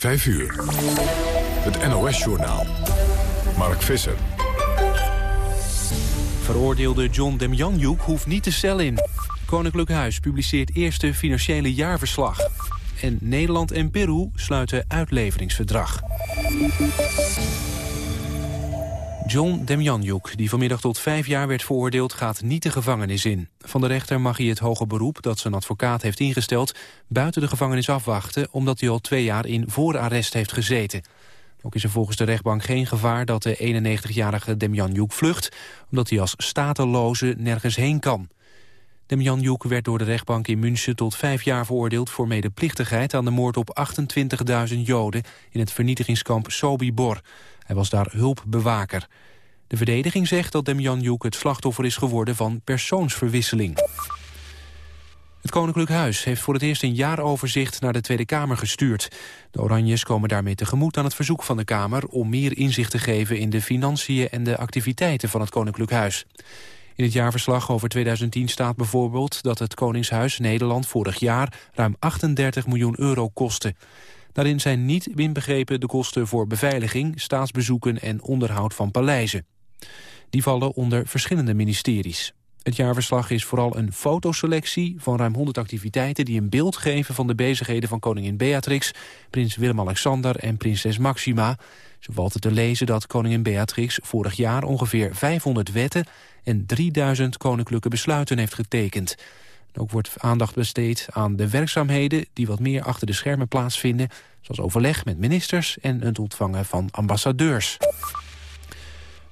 5 uur. Het NOS-journaal. Mark Visser. Veroordeelde John Demjanjuk hoeft niet de cel in. Koninklijk Huis publiceert eerste financiële jaarverslag. En Nederland en Peru sluiten uitleveringsverdrag. John Demjanjuk, die vanmiddag tot vijf jaar werd veroordeeld, gaat niet de gevangenis in. Van de rechter mag hij het hoge beroep dat zijn advocaat heeft ingesteld... buiten de gevangenis afwachten, omdat hij al twee jaar in voorarrest heeft gezeten. Ook is er volgens de rechtbank geen gevaar dat de 91-jarige Demjanjuk vlucht... omdat hij als stateloze nergens heen kan. Demjanjuk werd door de rechtbank in München tot vijf jaar veroordeeld... voor medeplichtigheid aan de moord op 28.000 Joden... in het vernietigingskamp Sobibor. Hij was daar hulpbewaker. De verdediging zegt dat Demjanjuk het slachtoffer is geworden van persoonsverwisseling. Het Koninklijk Huis heeft voor het eerst een jaaroverzicht naar de Tweede Kamer gestuurd. De Oranjes komen daarmee tegemoet aan het verzoek van de Kamer... om meer inzicht te geven in de financiën en de activiteiten van het Koninklijk Huis. In het jaarverslag over 2010 staat bijvoorbeeld dat het Koningshuis Nederland vorig jaar ruim 38 miljoen euro kostte. Daarin zijn niet inbegrepen de kosten voor beveiliging, staatsbezoeken en onderhoud van paleizen. Die vallen onder verschillende ministeries. Het jaarverslag is vooral een fotoselectie van ruim 100 activiteiten... die een beeld geven van de bezigheden van koningin Beatrix... prins Willem-Alexander en prinses Maxima. Zo valt te lezen dat koningin Beatrix vorig jaar ongeveer 500 wetten... en 3000 koninklijke besluiten heeft getekend. Ook wordt aandacht besteed aan de werkzaamheden die wat meer achter de schermen plaatsvinden, zoals overleg met ministers en het ontvangen van ambassadeurs.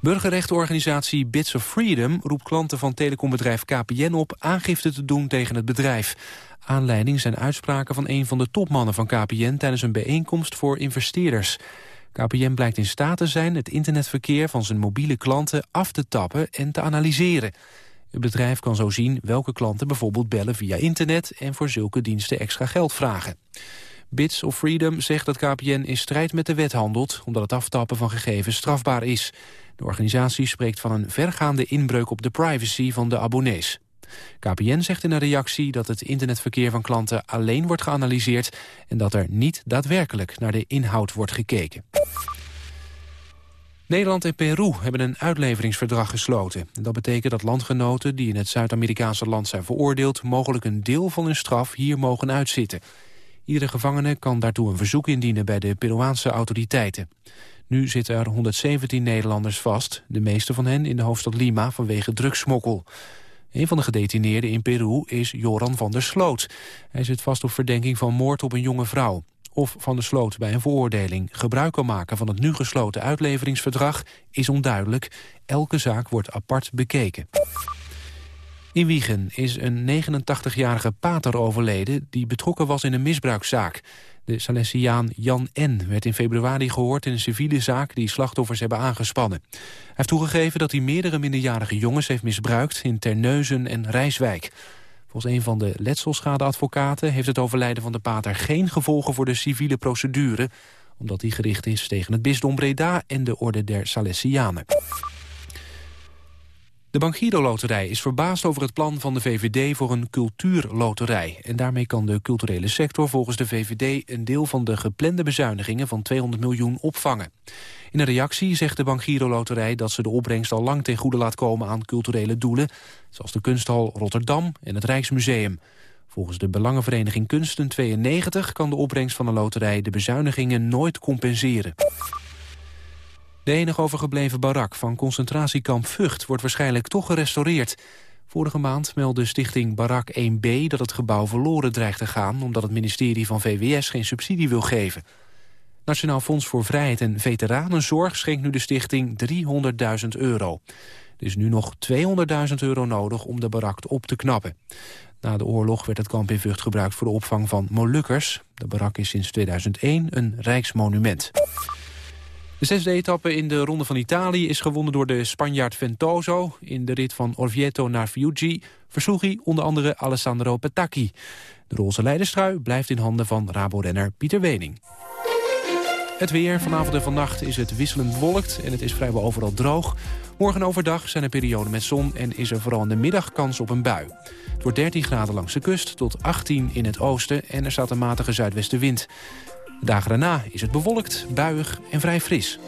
Burgerrechtenorganisatie Bits of Freedom roept klanten van telecombedrijf KPN op aangifte te doen tegen het bedrijf. Aanleiding zijn uitspraken van een van de topmannen van KPN tijdens een bijeenkomst voor investeerders. KPN blijkt in staat te zijn het internetverkeer van zijn mobiele klanten af te tappen en te analyseren. Het bedrijf kan zo zien welke klanten bijvoorbeeld bellen via internet... en voor zulke diensten extra geld vragen. Bits of Freedom zegt dat KPN in strijd met de wet handelt... omdat het aftappen van gegevens strafbaar is. De organisatie spreekt van een vergaande inbreuk op de privacy van de abonnees. KPN zegt in een reactie dat het internetverkeer van klanten alleen wordt geanalyseerd... en dat er niet daadwerkelijk naar de inhoud wordt gekeken. Nederland en Peru hebben een uitleveringsverdrag gesloten. Dat betekent dat landgenoten die in het Zuid-Amerikaanse land zijn veroordeeld... mogelijk een deel van hun straf hier mogen uitzitten. Iedere gevangene kan daartoe een verzoek indienen bij de Peruaanse autoriteiten. Nu zitten er 117 Nederlanders vast, de meeste van hen in de hoofdstad Lima vanwege drugssmokkel. Een van de gedetineerden in Peru is Joran van der Sloot. Hij zit vast op verdenking van moord op een jonge vrouw of Van der Sloot bij een veroordeling gebruik kan maken van het nu gesloten uitleveringsverdrag is onduidelijk. Elke zaak wordt apart bekeken. In Wiegen is een 89-jarige pater overleden die betrokken was in een misbruikzaak. De Salesiaan Jan N. werd in februari gehoord in een civiele zaak die slachtoffers hebben aangespannen. Hij heeft toegegeven dat hij meerdere minderjarige jongens heeft misbruikt in Terneuzen en Rijswijk. Volgens een van de letselschadeadvocaten heeft het overlijden van de pater geen gevolgen voor de civiele procedure, omdat die gericht is tegen het bisdom Breda en de orde der Salesianen. De Bank Loterij is verbaasd over het plan van de VVD voor een cultuurloterij. En daarmee kan de culturele sector volgens de VVD een deel van de geplande bezuinigingen van 200 miljoen opvangen. In een reactie zegt de Bank Loterij dat ze de opbrengst al lang ten goede laat komen aan culturele doelen, zoals de kunsthal Rotterdam en het Rijksmuseum. Volgens de Belangenvereniging Kunsten 92 kan de opbrengst van de loterij de bezuinigingen nooit compenseren. De enige overgebleven barak van concentratiekamp Vught wordt waarschijnlijk toch gerestaureerd. Vorige maand meldde stichting Barak 1B dat het gebouw verloren dreigt te gaan... omdat het ministerie van VWS geen subsidie wil geven. Nationaal Fonds voor Vrijheid en Veteranenzorg schenkt nu de stichting 300.000 euro. Er is nu nog 200.000 euro nodig om de barak op te knappen. Na de oorlog werd het kamp in Vught gebruikt voor de opvang van Molukkers. De barak is sinds 2001 een rijksmonument. De zesde etappe in de Ronde van Italië is gewonnen door de Spanjaard Ventoso. In de rit van Orvieto naar Fiuggi versloeg hij onder andere Alessandro Petacchi. De roze leiderstrui blijft in handen van Rabo-renner Pieter Wening. Het weer. Vanavond en vannacht is het wisselend bewolkt en het is vrijwel overal droog. Morgen overdag zijn er perioden met zon en is er vooral in de middag kans op een bui. Het wordt 13 graden langs de kust tot 18 in het oosten en er staat een matige zuidwestenwind. Dagen daarna is het bewolkt, buiig en vrij fris.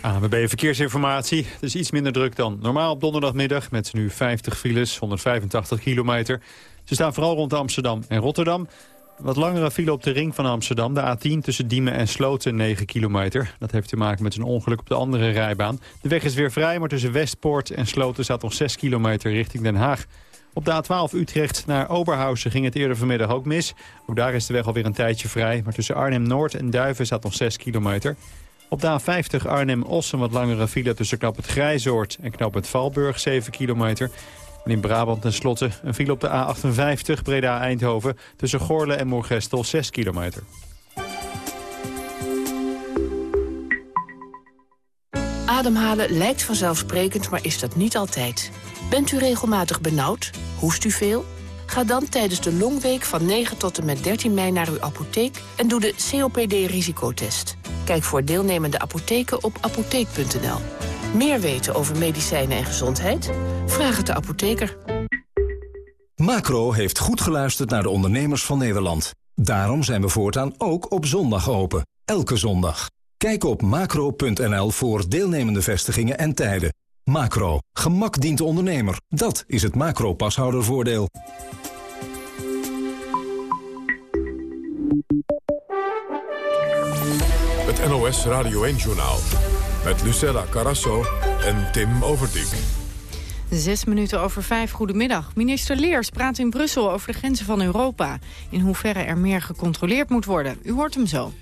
ANWB Verkeersinformatie. Het is iets minder druk dan normaal op donderdagmiddag... met nu 50 files, 185 kilometer. Ze staan vooral rond Amsterdam en Rotterdam. Wat langere file op de ring van Amsterdam. De A10 tussen Diemen en Sloten 9 kilometer. Dat heeft te maken met een ongeluk op de andere rijbaan. De weg is weer vrij, maar tussen Westpoort en Sloten staat nog 6 kilometer richting Den Haag. Op de A12 Utrecht naar Oberhausen ging het eerder vanmiddag ook mis. Ook daar is de weg alweer een tijdje vrij. Maar tussen Arnhem-Noord en Duiven staat nog 6 kilometer. Op de A50 Arnhem-Ossen wat langere file tussen knap het Grijzoord en knap het Valburg 7 kilometer. En in Brabant tenslotte een file op de A58 Breda-Eindhoven tussen Goorle en Moergestel 6 kilometer. Ademhalen lijkt vanzelfsprekend, maar is dat niet altijd. Bent u regelmatig benauwd? Hoest u veel? Ga dan tijdens de longweek van 9 tot en met 13 mei naar uw apotheek en doe de COPD-risicotest. Kijk voor deelnemende apotheken op apotheek.nl. Meer weten over medicijnen en gezondheid? Vraag het de apotheker. Macro heeft goed geluisterd naar de ondernemers van Nederland. Daarom zijn we voortaan ook op zondag open. Elke zondag. Kijk op macro.nl voor deelnemende vestigingen en tijden. Macro. Gemak dient de ondernemer. Dat is het macro-pashoudervoordeel. Het NOS Radio 1-journaal. Met Lucella Carasso en Tim Overdijk. Zes minuten over vijf, goedemiddag. Minister Leers praat in Brussel over de grenzen van Europa. In hoeverre er meer gecontroleerd moet worden. U hoort hem zo.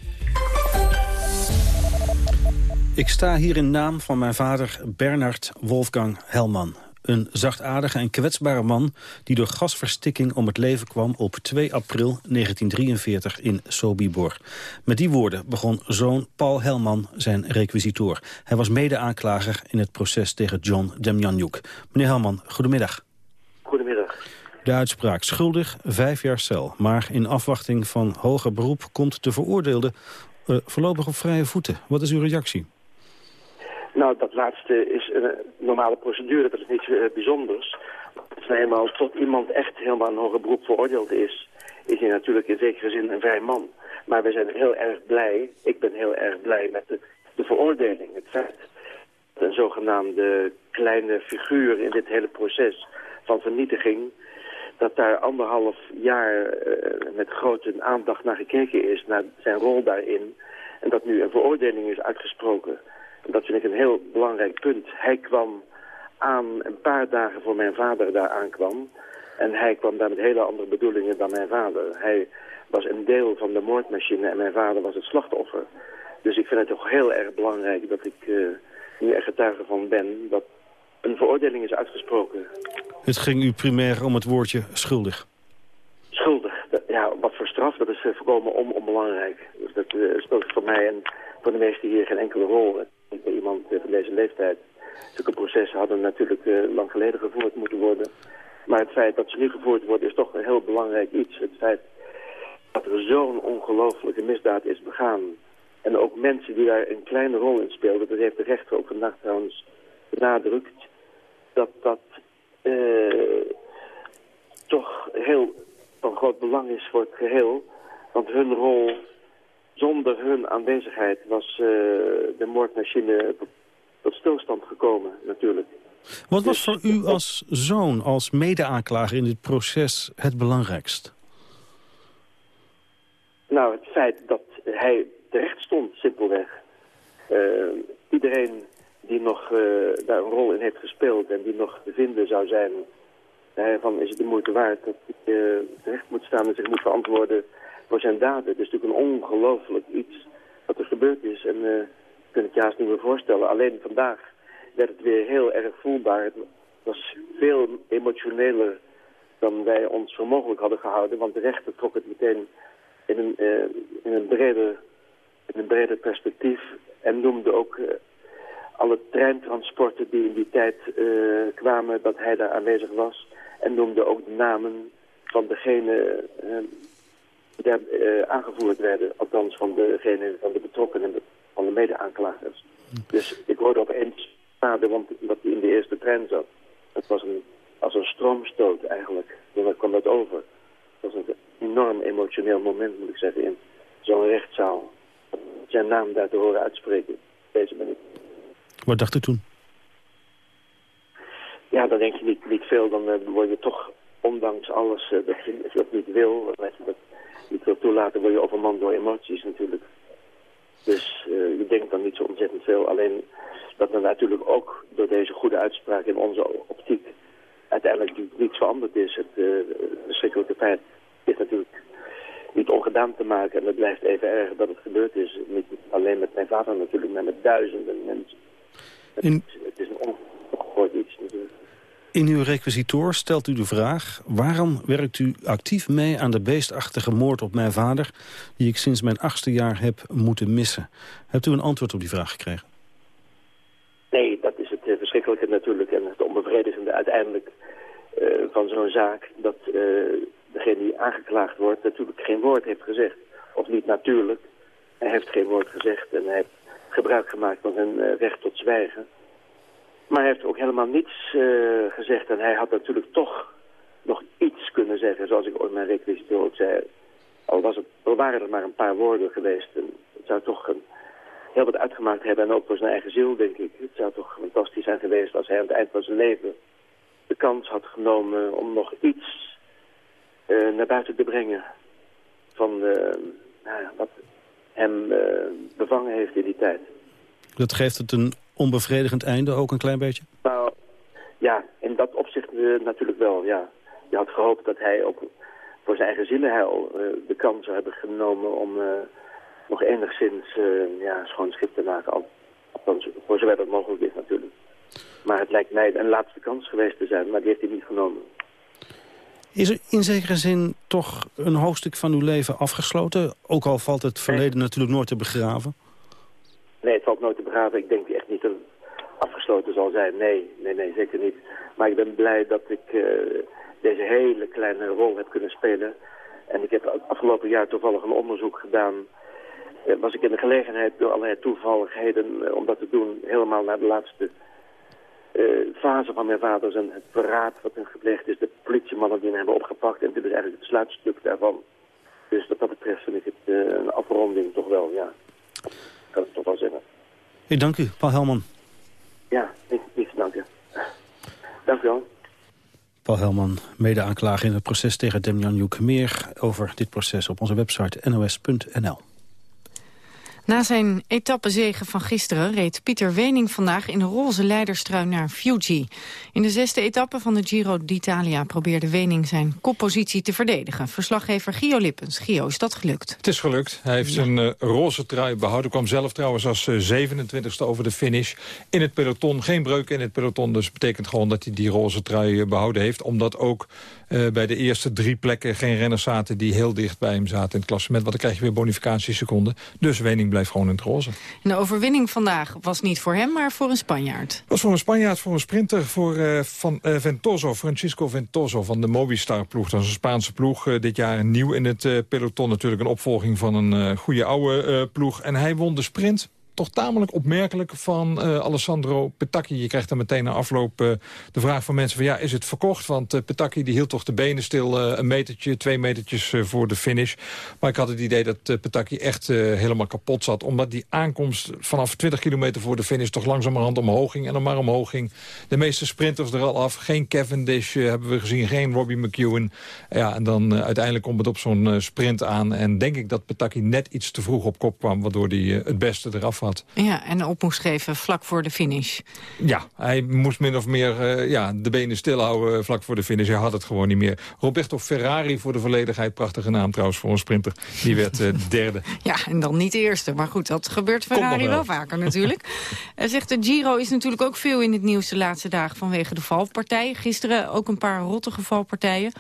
Ik sta hier in naam van mijn vader Bernard Wolfgang Helman. Een zachtaardige en kwetsbare man die door gasverstikking om het leven kwam op 2 april 1943 in Sobibor. Met die woorden begon zoon Paul Helman zijn requisitoor. Hij was mede-aanklager in het proces tegen John Demjanjuk. Meneer Helman, goedemiddag. Goedemiddag. De uitspraak schuldig, vijf jaar cel. Maar in afwachting van hoger beroep komt de veroordeelde uh, voorlopig op vrije voeten. Wat is uw reactie? Nou, dat laatste is een normale procedure, dat is niets uh, bijzonders. Als eenmaal tot iemand echt helemaal een hoger beroep veroordeeld is, is hij natuurlijk in zekere zin een vrij man. Maar we zijn heel erg blij, ik ben heel erg blij met de, de veroordeling. Het feit dat een zogenaamde kleine figuur in dit hele proces van vernietiging, dat daar anderhalf jaar uh, met grote aandacht naar gekeken is, naar zijn rol daarin. En dat nu een veroordeling is uitgesproken dat vind ik een heel belangrijk punt. Hij kwam aan een paar dagen voor mijn vader daar aankwam. En hij kwam daar met hele andere bedoelingen dan mijn vader. Hij was een deel van de moordmachine en mijn vader was het slachtoffer. Dus ik vind het toch heel erg belangrijk dat ik uh, nu er getuige van ben... dat een veroordeling is uitgesproken. Het ging u primair om het woordje schuldig. Schuldig. Ja, wat voor straf, dat is uh, volkomen on onbelangrijk. Dus dat uh, speelt voor mij en voor de meesten hier geen enkele rol bij iemand eh, van deze leeftijd. Zulke processen hadden natuurlijk uh, lang geleden gevoerd moeten worden. Maar het feit dat ze nu gevoerd worden is toch een heel belangrijk iets. Het feit dat er zo'n ongelofelijke misdaad is begaan. En ook mensen die daar een kleine rol in speelden. Dat heeft de rechter ook vandaag trouwens benadrukt. Dat dat uh, toch heel van groot belang is voor het geheel. Want hun rol zonder hun aanwezigheid was uh, de moordmachine tot stilstand gekomen, natuurlijk. Wat was dus voor u als zoon, als mede-aanklager in dit proces het belangrijkst? Nou, het feit dat hij terecht stond, simpelweg. Uh, iedereen die nog uh, daar een rol in heeft gespeeld en die nog te vinden zou zijn... van is het de moeite waard dat hij terecht moet staan en zich moet verantwoorden voor zijn daden. Het is natuurlijk een ongelooflijk iets wat er gebeurd is. En uh, ik kan het juist niet meer voorstellen. Alleen vandaag werd het weer heel erg voelbaar. Het was veel emotioneler dan wij ons voor mogelijk hadden gehouden. Want de rechter trok het meteen in een, uh, in een, breder, in een perspectief. En noemde ook uh, alle treintransporten die in die tijd uh, kwamen dat hij daar aanwezig was. En noemde ook de namen van degene daar uh, aangevoerd werden, althans van degene van de betrokkenen, van de mede-aanklagers. Dus ik hoorde opeens vader, want dat hij in de eerste trein zat. Het was een, als een stroomstoot eigenlijk. Dan kwam dat over. Het was een enorm emotioneel moment, moet ik zeggen, in zo'n rechtszaal. Zijn naam daar te horen uitspreken, deze manier. Wat dacht u toen? Ja, dan denk je niet, niet veel. Dan uh, word je toch, ondanks alles uh, dat je dat niet wil, dat je dat niet wil toelaten, word je overmand door emoties natuurlijk. Dus uh, je denkt dan niet zo ontzettend veel. Alleen dat er natuurlijk ook door deze goede uitspraak in onze optiek uiteindelijk niets veranderd is. Het uh, verschrikkelijke feit is natuurlijk niet ongedaan te maken. En het blijft even erg dat het gebeurd is. Niet alleen met mijn vader natuurlijk, maar met duizenden mensen. In... Het, is een ongehoord iets natuurlijk. In uw requisitoor stelt u de vraag... waarom werkt u actief mee aan de beestachtige moord op mijn vader... die ik sinds mijn achtste jaar heb moeten missen? Hebt u een antwoord op die vraag gekregen? Nee, dat is het eh, verschrikkelijke natuurlijk... en het onbevredigende uiteindelijk uh, van zo'n zaak... dat uh, degene die aangeklaagd wordt natuurlijk geen woord heeft gezegd. Of niet natuurlijk. Hij heeft geen woord gezegd en hij heeft gebruik gemaakt van zijn recht tot zwijgen... Maar hij heeft ook helemaal niets uh, gezegd. En hij had natuurlijk toch nog iets kunnen zeggen, zoals ik ooit mijn requisiteur ook zei. Al was het, al waren er maar een paar woorden geweest. En het zou toch een, heel wat uitgemaakt hebben. En ook voor zijn eigen ziel, denk ik. Het zou toch fantastisch zijn geweest als hij aan het eind van zijn leven de kans had genomen om nog iets uh, naar buiten te brengen. Van uh, nou wat hem bevangen heeft in die tijd. Dat geeft het een onbevredigend einde ook een klein beetje? Nou, ja, in dat opzicht uh, natuurlijk wel, ja. Je had gehoopt dat hij ook voor zijn eigen zielenheil uh, de kans zou hebben genomen om uh, nog enigszins ja, schoon schip te maken. Al, althans, voor zover dat mogelijk is natuurlijk. Maar het lijkt mij een laatste kans geweest te zijn, maar die heeft hij niet genomen. Is er in zekere zin toch een hoofdstuk van uw leven afgesloten? Ook al valt het verleden natuurlijk nooit te begraven. Nee, het valt nooit te begraven. Ik denk echt niet dat het afgesloten zal zijn. Nee, nee, nee, zeker niet. Maar ik ben blij dat ik uh, deze hele kleine rol heb kunnen spelen. En ik heb afgelopen jaar toevallig een onderzoek gedaan. Uh, was ik in de gelegenheid door allerlei toevalligheden uh, om dat te doen. Helemaal naar de laatste fase van mijn vaders en het verraad wat er gepleegd is. De politiemannen die hem hebben opgepakt. En dit is eigenlijk het sluitstuk daarvan. Dus wat dat betreft vind ik het een afronding toch wel, ja kan ik toch wel zeggen. Ik dank u, Paul Helman. Ja, ik, dank u. Dank u wel. Paul Helman, mede-aanklager in het proces tegen Demjan Joek. Meer over dit proces op onze website nos.nl. Na zijn etappezegen van gisteren reed Pieter Wening vandaag in de roze leiderstrui naar Fuji. In de zesde etappe van de Giro d'Italia probeerde Wening zijn koppositie te verdedigen. Verslaggever Gio Lippens. Gio, is dat gelukt? Het is gelukt. Hij heeft zijn uh, roze trui behouden. kwam zelf trouwens als uh, eh, 27ste over de finish. In het peloton, geen breuk in het peloton. Dus betekent gewoon dat hij die roze trui uh, behouden heeft. Omdat ook bij de eerste drie plekken geen renners zaten... die heel dicht bij hem zaten in het klassement. Want dan krijg je weer bonificatieseconden. Dus Wening blijft gewoon in het roze. de overwinning vandaag was niet voor hem, maar voor een Spanjaard. was voor een Spanjaard, voor een sprinter, voor uh, van, uh, Ventoso, Francisco Ventoso van de Movistar-ploeg. Dat is een Spaanse ploeg, dit jaar nieuw in het peloton. Natuurlijk een opvolging van een goede oude ploeg. En hij won de sprint toch tamelijk opmerkelijk van uh, Alessandro Petacchi. Je krijgt dan meteen na afloop uh, de vraag van mensen van ja, is het verkocht? Want uh, Petacchi die hield toch de benen stil een metertje, twee metertjes voor de finish. Maar ik had het idee dat Petacchi echt helemaal kapot zat. Omdat die aankomst vanaf 20 kilometer voor de finish toch langzamerhand omhoog ging. En dan maar omhoog ging. De meeste sprinters er al af. Geen Cavendish hebben we gezien, geen Robbie McEwen. Ja, en dan uiteindelijk komt het op zo'n sprint aan. En denk ik dat Petacchi net iets te vroeg op kop kwam. Waardoor hij het beste eraf ja, en op moest geven vlak voor de finish. Ja, hij moest min of meer uh, ja, de benen stilhouden vlak voor de finish. Hij had het gewoon niet meer. Roberto Ferrari voor de volledigheid. Prachtige naam trouwens voor een sprinter. Die werd uh, derde. Ja, en dan niet eerste. Maar goed, dat gebeurt Ferrari wel. wel. vaker natuurlijk. uh, zegt de Giro is natuurlijk ook veel in het nieuws de laatste dagen... vanwege de valpartij. Gisteren ook een paar rottige valpartijen.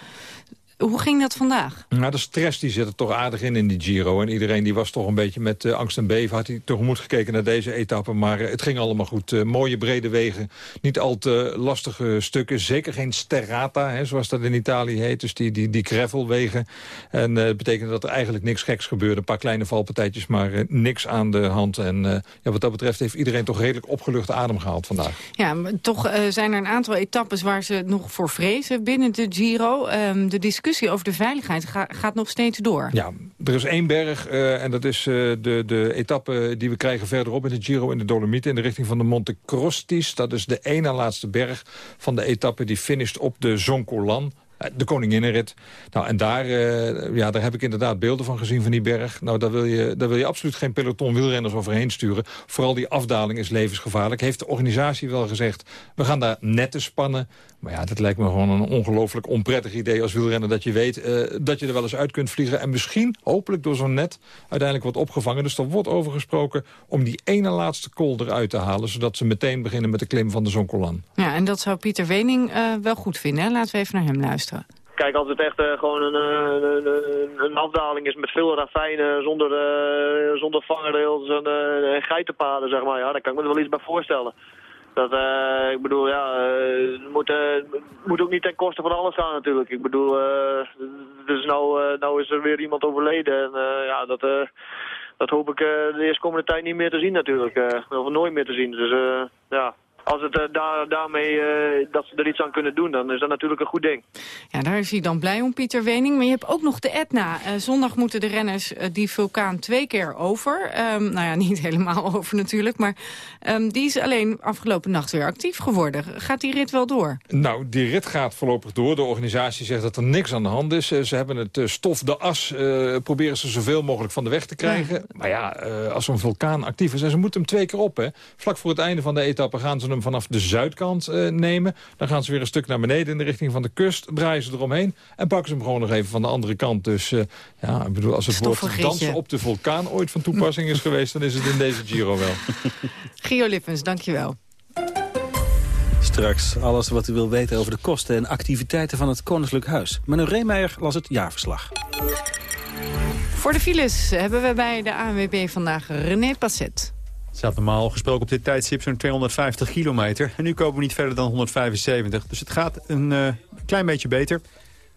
Hoe ging dat vandaag? Nou, de stress die zit er toch aardig in in die Giro. En iedereen die was toch een beetje met uh, angst en beven... had hij tegemoet gekeken naar deze etappe. Maar uh, het ging allemaal goed. Uh, mooie brede wegen. Niet al te lastige stukken. Zeker geen sterrata, hè, zoals dat in Italië heet. Dus die, die, die gravelwegen. En dat betekent dat er eigenlijk niks geks gebeurde. Een paar kleine valpartijtjes, maar niks aan de hand. En ja, wat dat betreft heeft iedereen toch redelijk opgelucht adem gehaald vandaag. Ja, maar toch zijn er een aantal etappes waar ze nog voor vrezen binnen de Giro. Um, de discussie discussie over de veiligheid gaat nog steeds door. Ja, er is één berg en dat is de, de etappe die we krijgen verderop in de Giro in de Dolomieten... in de richting van de Monte Crostis. Dat is de ene laatste berg van de etappe die finisht op de Zoncolan. Eh, de koninginnenrit. Nou, en daar, uh, ja, daar heb ik inderdaad beelden van gezien van die berg. Nou, daar wil je, daar wil je absoluut geen peloton wielrenners overheen sturen. Vooral die afdaling is levensgevaarlijk. Heeft de organisatie wel gezegd, we gaan daar netten spannen. Maar ja, dat lijkt me gewoon een ongelooflijk onprettig idee als wielrenner... dat je weet uh, dat je er wel eens uit kunt vliegen. En misschien, hopelijk door zo'n net, uiteindelijk wordt opgevangen. Dus er wordt over gesproken om die ene laatste kol eruit te halen... zodat ze meteen beginnen met de klim van de Zonkolan. Ja, en dat zou Pieter Wening wel goed vinden. Hè? Laten we even naar hem luisteren. Kijk, als het echt uh, gewoon een, een, een, een, afdaling is met veel ravijnen, zonder, uh, zonder vangrails en, en geitenpaden, zeg maar, ja, daar kan ik me wel iets bij voorstellen. Dat, ik bedoel, ja, het moet, moet ook niet ten koste van alles gaan natuurlijk. Ik bedoel, dus nou, nou is er weer iemand overleden en ja, dat, dat hoop ik de eerstkomende tijd niet meer te zien natuurlijk. of nooit meer te zien. Dus ja, als het uh, daar, daarmee uh, dat ze er iets aan kunnen doen, dan is dat natuurlijk een goed ding. Ja, daar is hij dan blij om, Pieter Wening. Maar je hebt ook nog de Etna. Uh, zondag moeten de renners die vulkaan twee keer over. Um, nou ja, niet helemaal over natuurlijk, maar um, die is alleen afgelopen nacht weer actief geworden. Gaat die rit wel door? Nou, die rit gaat voorlopig door. De organisatie zegt dat er niks aan de hand is. ze hebben het stof, de as, proberen ze zoveel mogelijk van de weg te krijgen. Ja. Maar ja, als zo'n vulkaan actief is, en ze moeten hem twee keer op. Hè. Vlak voor het einde van de etappe gaan ze hem vanaf de zuidkant uh, nemen. Dan gaan ze weer een stuk naar beneden in de richting van de kust. Draaien ze eromheen en pakken ze hem gewoon nog even van de andere kant. Dus uh, ja, ik bedoel, als het woord dansen op de vulkaan ooit van toepassing is geweest... dan is het in deze Giro wel. Gio Lippens, dankjewel. Straks alles wat u wil weten over de kosten en activiteiten van het Koninklijk Huis. Meneer Reemeijer las het jaarverslag. Voor de files hebben we bij de ANWB vandaag René Passet staat normaal gesproken op dit tijdstip zo'n 250 kilometer. En nu komen we niet verder dan 175. Dus het gaat een uh, klein beetje beter.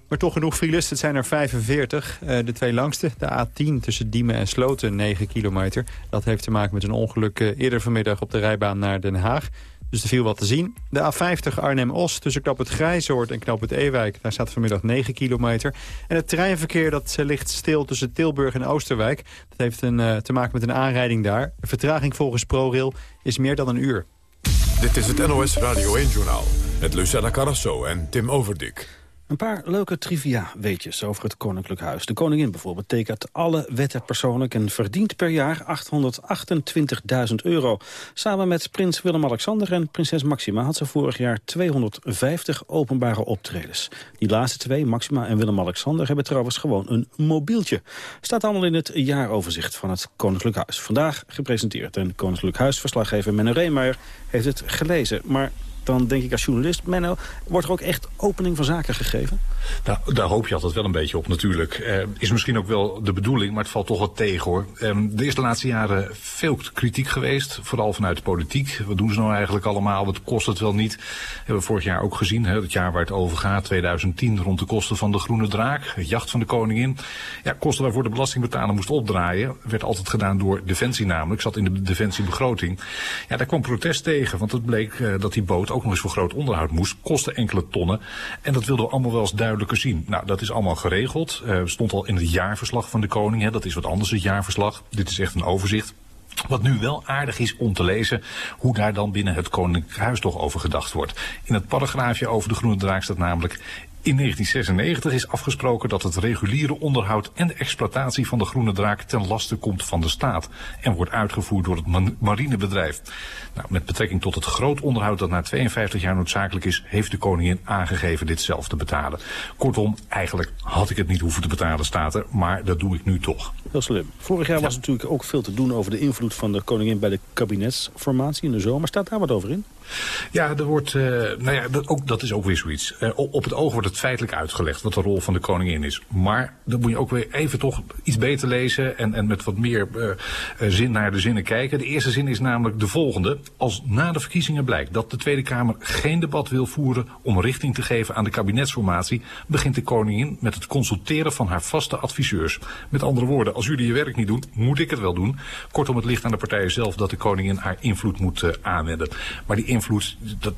Maar toch genoeg files. Het zijn er 45. Uh, de twee langste. De A10 tussen Diemen en Sloten, 9 kilometer. Dat heeft te maken met een ongeluk uh, eerder vanmiddag op de rijbaan naar Den Haag. Dus er viel wat te zien. De A50 Arnhem-Os tussen knap het Grijzoord en knap het Ewijk. Daar staat vanmiddag 9 kilometer. En het treinverkeer dat eh, ligt stil tussen Tilburg en Oosterwijk. Dat heeft een, uh, te maken met een aanrijding daar. De vertraging volgens ProRail is meer dan een uur. Dit is het NOS Radio 1-journaal. Met Lucella Carrasso en Tim Overdik. Een paar leuke trivia-weetjes over het Koninklijk Huis. De koningin bijvoorbeeld tekent alle wetten persoonlijk... en verdient per jaar 828.000 euro. Samen met prins Willem-Alexander en prinses Maxima... had ze vorig jaar 250 openbare optredens. Die laatste twee, Maxima en Willem-Alexander... hebben trouwens gewoon een mobieltje. Staat allemaal in het jaaroverzicht van het Koninklijk Huis. Vandaag gepresenteerd. En Koninklijk Huisverslaggever Menno Reemeyer heeft het gelezen. Maar dan denk ik als journalist, Menno, wordt er ook echt opening van zaken gegeven? Nou, daar hoop je altijd wel een beetje op natuurlijk. Eh, is misschien ook wel de bedoeling, maar het valt toch wat tegen hoor. Eh, er is de laatste jaren veel kritiek geweest, vooral vanuit de politiek. Wat doen ze nou eigenlijk allemaal? Wat kost het wel niet? Hebben we vorig jaar ook gezien, hè, het jaar waar het over gaat, 2010, rond de kosten van de Groene Draak, het jacht van de koningin. Ja, kosten waarvoor de belastingbetaler moest opdraaien, werd altijd gedaan door Defensie namelijk, zat in de Defensiebegroting. Ja, daar kwam protest tegen, want het bleek uh, dat die boot ook ook nog eens voor groot onderhoud moest, kostte enkele tonnen. En dat wilden we allemaal wel eens duidelijker zien. Nou, dat is allemaal geregeld. Uh, stond al in het jaarverslag van de koning. Hè. Dat is wat anders, het jaarverslag. Dit is echt een overzicht. Wat nu wel aardig is om te lezen hoe daar dan binnen het Koninklijk Huis toch over gedacht wordt. In het paragraafje over de Groene Draak staat namelijk... In 1996 is afgesproken dat het reguliere onderhoud en de exploitatie van de groene draak ten laste komt van de staat en wordt uitgevoerd door het marinebedrijf. Nou, met betrekking tot het groot onderhoud dat na 52 jaar noodzakelijk is, heeft de koningin aangegeven dit zelf te betalen. Kortom, eigenlijk had ik het niet hoeven te betalen, staat er, maar dat doe ik nu toch. Heel slim. Vorig jaar was natuurlijk ook veel te doen over de invloed van de koningin bij de kabinetsformatie in de zomer. Staat daar wat over in? Ja, er wordt, uh, nou ja, dat, ook, dat is ook weer zoiets. Uh, op het oog wordt het feitelijk uitgelegd wat de rol van de koningin is. Maar dan moet je ook weer even toch iets beter lezen en, en met wat meer uh, zin naar de zinnen kijken. De eerste zin is namelijk de volgende. Als na de verkiezingen blijkt dat de Tweede Kamer geen debat wil voeren om richting te geven aan de kabinetsformatie, begint de koningin met het consulteren van haar vaste adviseurs. Met andere woorden, als jullie je werk niet doen, moet ik het wel doen. Kortom, het ligt aan de partijen zelf dat de koningin haar invloed moet aanwenden. Maar die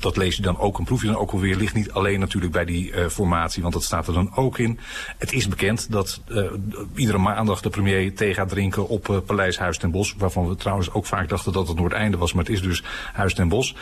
dat, lees je dan ook en proef je dan ook alweer, ligt niet alleen natuurlijk bij die formatie, want dat staat er dan ook in. Het is bekend dat iedere maandag de premier thee gaat drinken op Paleis Huis ten Bos, waarvan we trouwens ook vaak dachten dat het Noordeinde was, maar het is dus Huis ten Bos.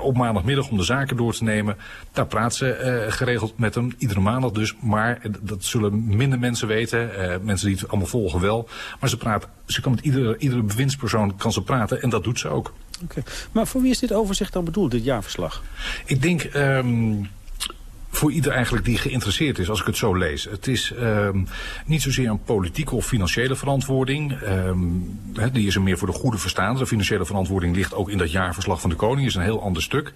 op maandagmiddag om de zaken door te nemen, daar praat ze geregeld met hem, iedere maandag dus, maar dat zullen minder mensen weten, mensen die het allemaal volgen wel, maar ze praat, ze kan met iedere, iedere bewindspersoon kan ze praten en dat doet ze ook. Oké, Maar voor wie is dit overzicht dan bedoeld, dit jaarverslag? Ik denk... Um, voor ieder eigenlijk die geïnteresseerd is, als ik het zo lees. Het is um, niet zozeer een politieke of financiële verantwoording. Um, die is er meer voor de goede verstaan. De financiële verantwoording ligt ook in dat jaarverslag van de koning. is een heel ander stuk.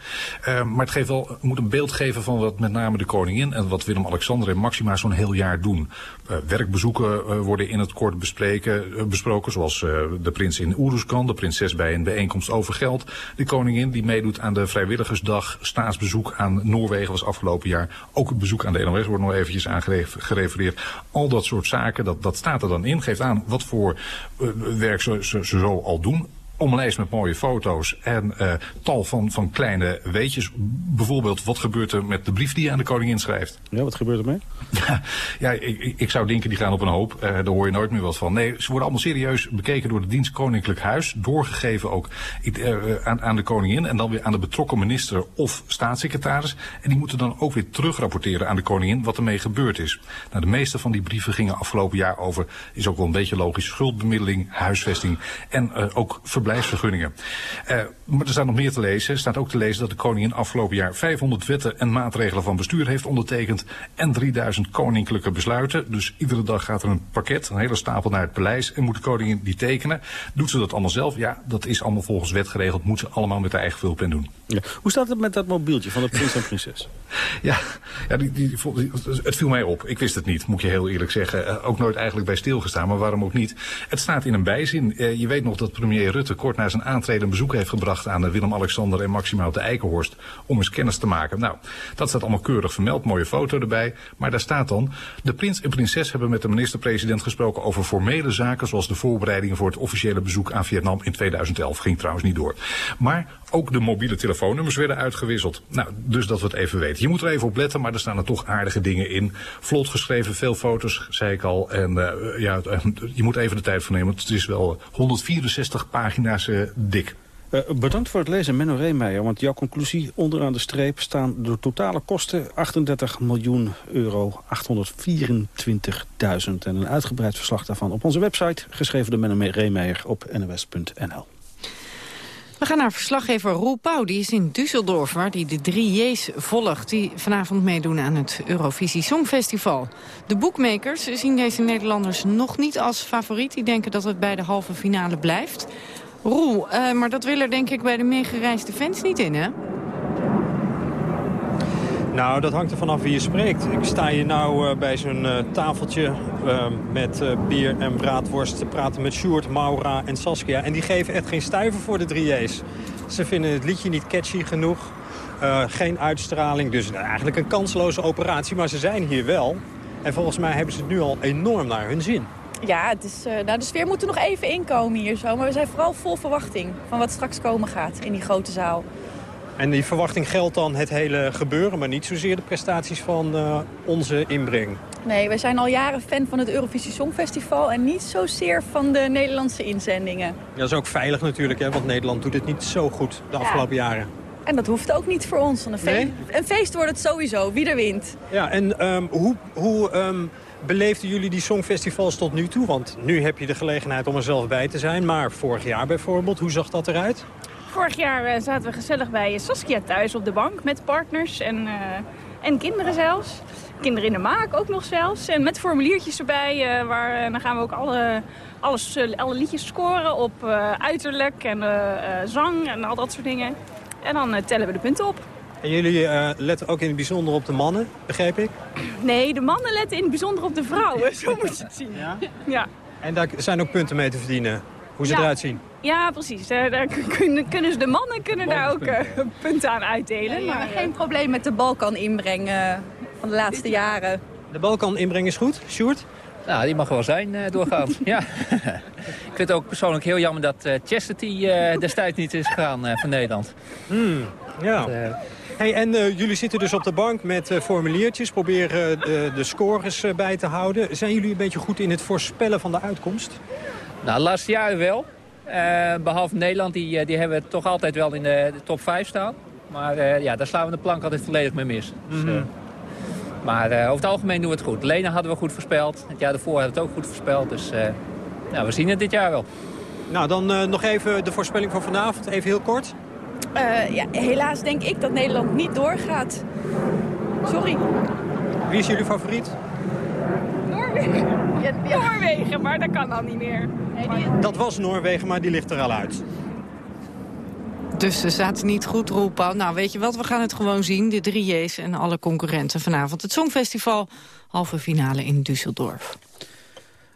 Um, maar het geeft wel, moet een beeld geven van wat met name de koningin... en wat Willem-Alexander en Maxima zo'n heel jaar doen. Uh, werkbezoeken uh, worden in het kort uh, besproken. Zoals de prins in Oeruzkan, de prinses bij een bijeenkomst over geld. De koningin die meedoet aan de vrijwilligersdag. Staatsbezoek aan Noorwegen was afgelopen jaar ook het bezoek aan de NOS wordt nog eventjes aan gerefereerd. Al dat soort zaken, dat, dat staat er dan in. Geeft aan wat voor uh, werk ze zo al doen omlijst met mooie foto's en uh, tal van, van kleine weetjes. Bijvoorbeeld, wat gebeurt er met de brief die je aan de koningin schrijft? Ja, wat gebeurt er mee? ja, ik, ik zou denken, die gaan op een hoop. Uh, daar hoor je nooit meer wat van. Nee, ze worden allemaal serieus bekeken door de dienst Koninklijk Huis. Doorgegeven ook uh, aan, aan de koningin en dan weer aan de betrokken minister of staatssecretaris. En die moeten dan ook weer terugrapporteren aan de koningin wat ermee gebeurd is. Nou, de meeste van die brieven gingen afgelopen jaar over, is ook wel een beetje logisch, schuldbemiddeling, huisvesting en ook verblijfsvergunningen. Uh, maar er staat nog meer te lezen. Er staat ook te lezen dat de koningin afgelopen jaar 500 wetten en maatregelen van bestuur heeft ondertekend. En 3000 koninklijke besluiten. Dus iedere dag gaat er een pakket, een hele stapel naar het paleis. En moet de koningin die tekenen. Doet ze dat allemaal zelf? Ja, dat is allemaal volgens wet geregeld. Moet ze allemaal met haar eigen vulpen doen. Ja. Hoe staat het met dat mobieltje van de prins en prinses? ja, ja die, die, het viel mij op. Ik wist het niet, moet je heel eerlijk zeggen. Uh, ook nooit eigenlijk bij stilgestaan, maar waarom ook niet? Het staat in een bijzin. Uh, je weet nog dat premier Rutte kort na zijn aantreden een bezoek heeft gebracht aan Willem-Alexander en Maxima de Eikenhorst om eens kennis te maken. Nou, dat staat allemaal keurig vermeld, mooie foto erbij. Maar daar staat dan, de prins en prinses hebben met de minister-president gesproken over formele zaken zoals de voorbereidingen voor het officiële bezoek aan Vietnam in 2011. Ging trouwens niet door. Maar ook de mobiele telefoonnummers werden uitgewisseld. Nou, dus dat we het even weten. Je moet er even op letten, maar er staan er toch aardige dingen in. Vlot geschreven, veel foto's, zei ik al. En uh, ja, je moet even de tijd voor nemen. Het is wel 164 pagina's uh, dik. Bedankt voor het lezen, Menno Reemeijer. Want jouw conclusie, onderaan de streep staan de totale kosten 38 miljoen euro, 824.000. En een uitgebreid verslag daarvan op onze website, geschreven door Menno Reemeijer op nws.nl. We gaan naar verslaggever Roel Pauw. Die is in Düsseldorf, waar hij de drie J's volgt... die vanavond meedoen aan het Eurovisie Songfestival. De boekmakers zien deze Nederlanders nog niet als favoriet. Die denken dat het bij de halve finale blijft. Roel, uh, maar dat wil er denk ik bij de meegereisde fans niet in, hè? Nou, dat hangt er vanaf wie je spreekt. Ik sta hier nou uh, bij zo'n uh, tafeltje uh, met bier en braadworst te praten met Sjoerd, Maura en Saskia. En die geven echt geen stuiver voor de 3J's. Ze vinden het liedje niet catchy genoeg. geen uitstraling, dus eigenlijk een kansloze operatie. Maar ze zijn hier wel. En volgens mij hebben ze het nu al enorm naar hun zin. Ja, het is, nou, de sfeer moet er nog even inkomen hier zo. Maar we zijn vooral vol verwachting van wat straks komen gaat in die grote zaal. En die verwachting geldt dan het hele gebeuren, maar niet zozeer de prestaties van uh, onze inbreng. Nee, wij zijn al jaren fan van het Eurovisie Songfestival en niet zozeer van de Nederlandse inzendingen. Dat is ook veilig natuurlijk, hè, want Nederland doet het niet zo goed de afgelopen ja. jaren. En dat hoeft ook niet voor ons. Een, fe nee? een feest wordt het sowieso, wie er wint. Ja, en um, hoe, hoe um, beleefden jullie die songfestivals tot nu toe? Want nu heb je de gelegenheid om er zelf bij te zijn. Maar vorig jaar bijvoorbeeld, hoe zag dat eruit? Vorig jaar zaten we gezellig bij Saskia thuis op de bank met partners en, uh, en kinderen zelfs. Kinderen in de maak ook nog zelfs. En met formuliertjes erbij. Uh, waar, dan gaan we ook alle, alles, alle liedjes scoren op uiterlijk en zang en al dat soort dingen. En dan tellen we de punten op. En jullie letten ook in het bijzonder op de mannen, begreep ik? Nee, de mannen letten in het bijzonder op de vrouwen, zo moet je het zien. Ja? ja. En daar zijn ook punten mee te verdienen, hoe ze ja. eruit zien? Ja, precies. Daar, daar kunnen, kunnen ze de mannen kunnen daar ook uh, punten aan uitdelen. maar geen probleem met de Balkan inbrengen van de laatste jaren. De Balkan inbrengen is goed, Sjoerd? Nou, die mag wel zijn, uh, doorgaans. ja. Ik vind het ook persoonlijk heel jammer dat uh, Chastity uh, destijds niet is gegaan van Nederland. Hmm. Ja. Hey, en uh, jullie zitten dus op de bank met uh, formuliertjes, proberen de, de scores uh, bij te houden. Zijn jullie een beetje goed in het voorspellen van de uitkomst? Nou, de laatste jaren wel. behalve Nederland, die, die hebben we toch altijd wel in de, de top 5 staan. Maar ja, daar slaan we de plank altijd volledig mee mis. Dus, mm -hmm. maar over het algemeen doen we het goed. Lena hadden we goed voorspeld. Het jaar daarvoor hadden we het ook goed voorspeld. Dus nou, we zien het dit jaar wel. Nou, dan nog even de voorspelling van vanavond. Even heel kort. Uh, ja, helaas denk ik dat Nederland niet doorgaat. Sorry. Wie is jullie favoriet? Noorwegen. Ja, Noorwegen, maar dat kan dan niet meer. Nee, die... Dat was Noorwegen, maar die ligt er al uit. Dus ze zaten niet goed, Roel Nou, weet je wat, we gaan het gewoon zien. De drie J's en alle concurrenten vanavond. Het Songfestival, halve finale in Düsseldorf.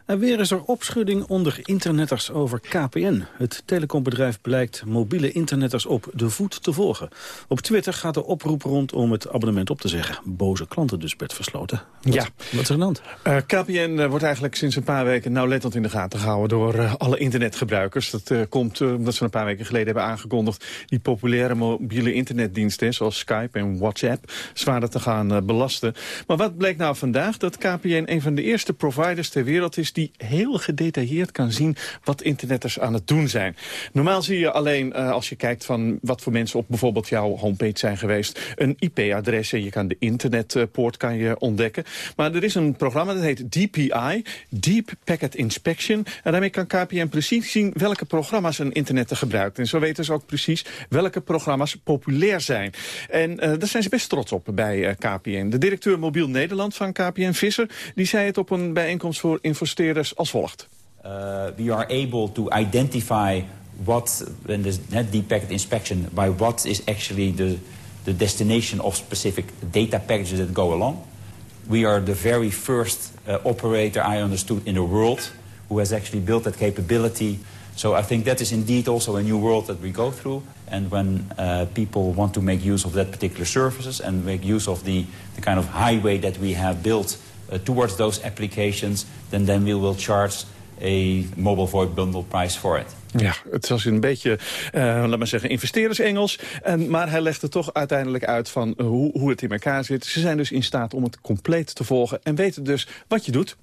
En weer is er opschudding onder internetters over KPN. Het telecombedrijf blijkt mobiele internetters op de voet te volgen. Op Twitter gaat de oproep rond om het abonnement op te zeggen. Boze klanten dus werd versloten. Wat, ja. Wat is er aan de hand? Uh, KPN uh, wordt eigenlijk sinds een paar weken nauwlettend in de gaten gehouden... door uh, alle internetgebruikers. Dat komt omdat ze een paar weken geleden hebben aangekondigd... die populaire mobiele internetdiensten zoals Skype en WhatsApp... zwaarder te gaan belasten. Maar wat bleek nou vandaag? Dat KPN een van de eerste providers ter wereld is die heel gedetailleerd kan zien wat internetters aan het doen zijn. Normaal zie je alleen, uh, als je kijkt van wat voor mensen op bijvoorbeeld jouw homepage zijn geweest, een IP-adres en je kan de internetpoort kan je ontdekken. Maar er is een programma dat heet DPI, Deep Packet Inspection. En daarmee kan KPN precies zien welke programma's een internetter gebruikt. En zo weten ze ook precies welke programma's populair zijn. En uh, daar zijn ze best trots op bij uh, KPN. De directeur Mobiel Nederland van KPN Visser, die zei het op een bijeenkomst voor als volgt. Uh, we are able to identify what, in this deep packet inspection, by what is actually the, the destination of specific data packages that go along. We are the very first uh, operator, I understood, in the world who has actually built that capability. So I think that is indeed also a new world that we go through. And when uh, people want to make use of that particular services and make use of the, the kind of highway that we have built towards those applications, then, then we will charge a mobile VoIP bundle price for it. Ja, het was een beetje, uh, laat maar zeggen, investeerders-Engels. En, maar hij legde toch uiteindelijk uit van hoe, hoe het in elkaar zit. Ze zijn dus in staat om het compleet te volgen en weten dus wat je doet.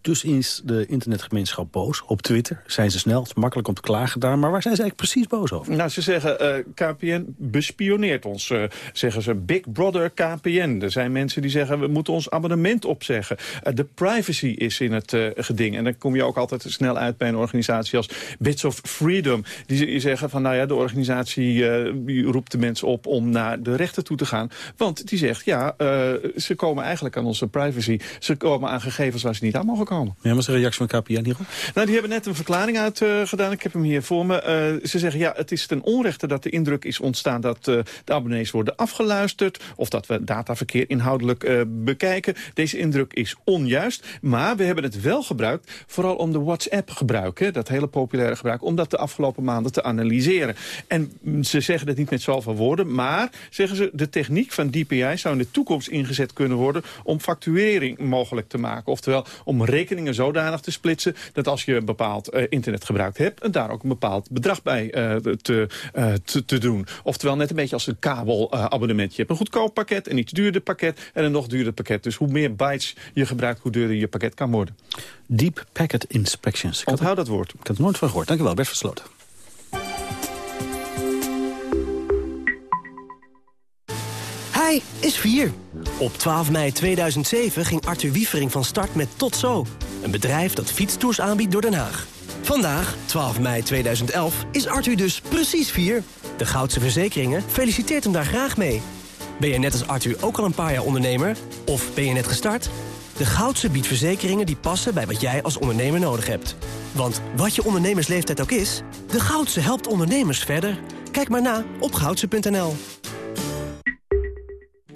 Dus is de internetgemeenschap boos. Op Twitter zijn ze snel, het is makkelijk om te klagen daar. Maar waar zijn ze eigenlijk precies boos over? Nou, ze zeggen, eh, KPN bespioneert ons. Uh, zeggen ze, Big Brother KPN. Er zijn mensen die zeggen, we moeten ons abonnement opzeggen. Uh, de privacy is in het geding. En dan kom je ook altijd snel uit bij een organisatie als Bits of Freedom. Die zeggen van, nou ja, de organisatie roept de mensen op om naar de rechter toe te gaan. Want die zegt, ja, ze komen eigenlijk aan onze privacy. Ze komen aan gegevens waar ze niet aan mogen komen. Ja, wat is de reactie van KPN hierop? Nou, die hebben net een verklaring uitgedaan. Uh, ik heb hem hier voor me. Uh, ze zeggen, ja, het is ten onrechte dat de indruk is ontstaan... dat uh, de abonnees worden afgeluisterd... of dat we dataverkeer inhoudelijk uh, bekijken. Deze indruk is onjuist. Maar we hebben het wel gebruikt, vooral om de WhatsApp-gebruik... dat hele populaire gebruik, om dat de afgelopen maanden te analyseren. En ze zeggen het niet met zoveel woorden... maar, zeggen ze, de techniek van DPI zou in de toekomst ingezet kunnen worden... om facturering mogelijk te maken. Oftewel, om rekeningen zodanig te splitsen... dat als je een bepaald uh, internet gebruikt hebt... daar ook een bepaald bedrag bij uh, te, uh, te, te, doen. Oftewel net een beetje als een kabelabonnement. je hebt een goedkoop pakket, een iets duurder pakket... en een nog duurder pakket. Dus hoe meer bytes je gebruikt, hoe duurder je pakket kan worden. Deep Packet Inspections. Ik Onthoud dat woord. Ik had het nooit van gehoord. Dank u wel, Bert Versloten. Is 4. Op 12 mei 2007 ging Arthur Wiefering van start met Tot Zo. Een bedrijf dat fietstours aanbiedt door Den Haag. Vandaag, 12 mei 2011, is Arthur dus precies 4. De Goudse Verzekeringen feliciteert hem daar graag mee. Ben je net als Arthur ook al een paar jaar ondernemer? Of ben je net gestart? De Goudse biedt verzekeringen die passen bij wat jij als ondernemer nodig hebt. Want wat je ondernemersleeftijd ook is, de Goudse helpt ondernemers verder. Kijk maar na op goudse.nl.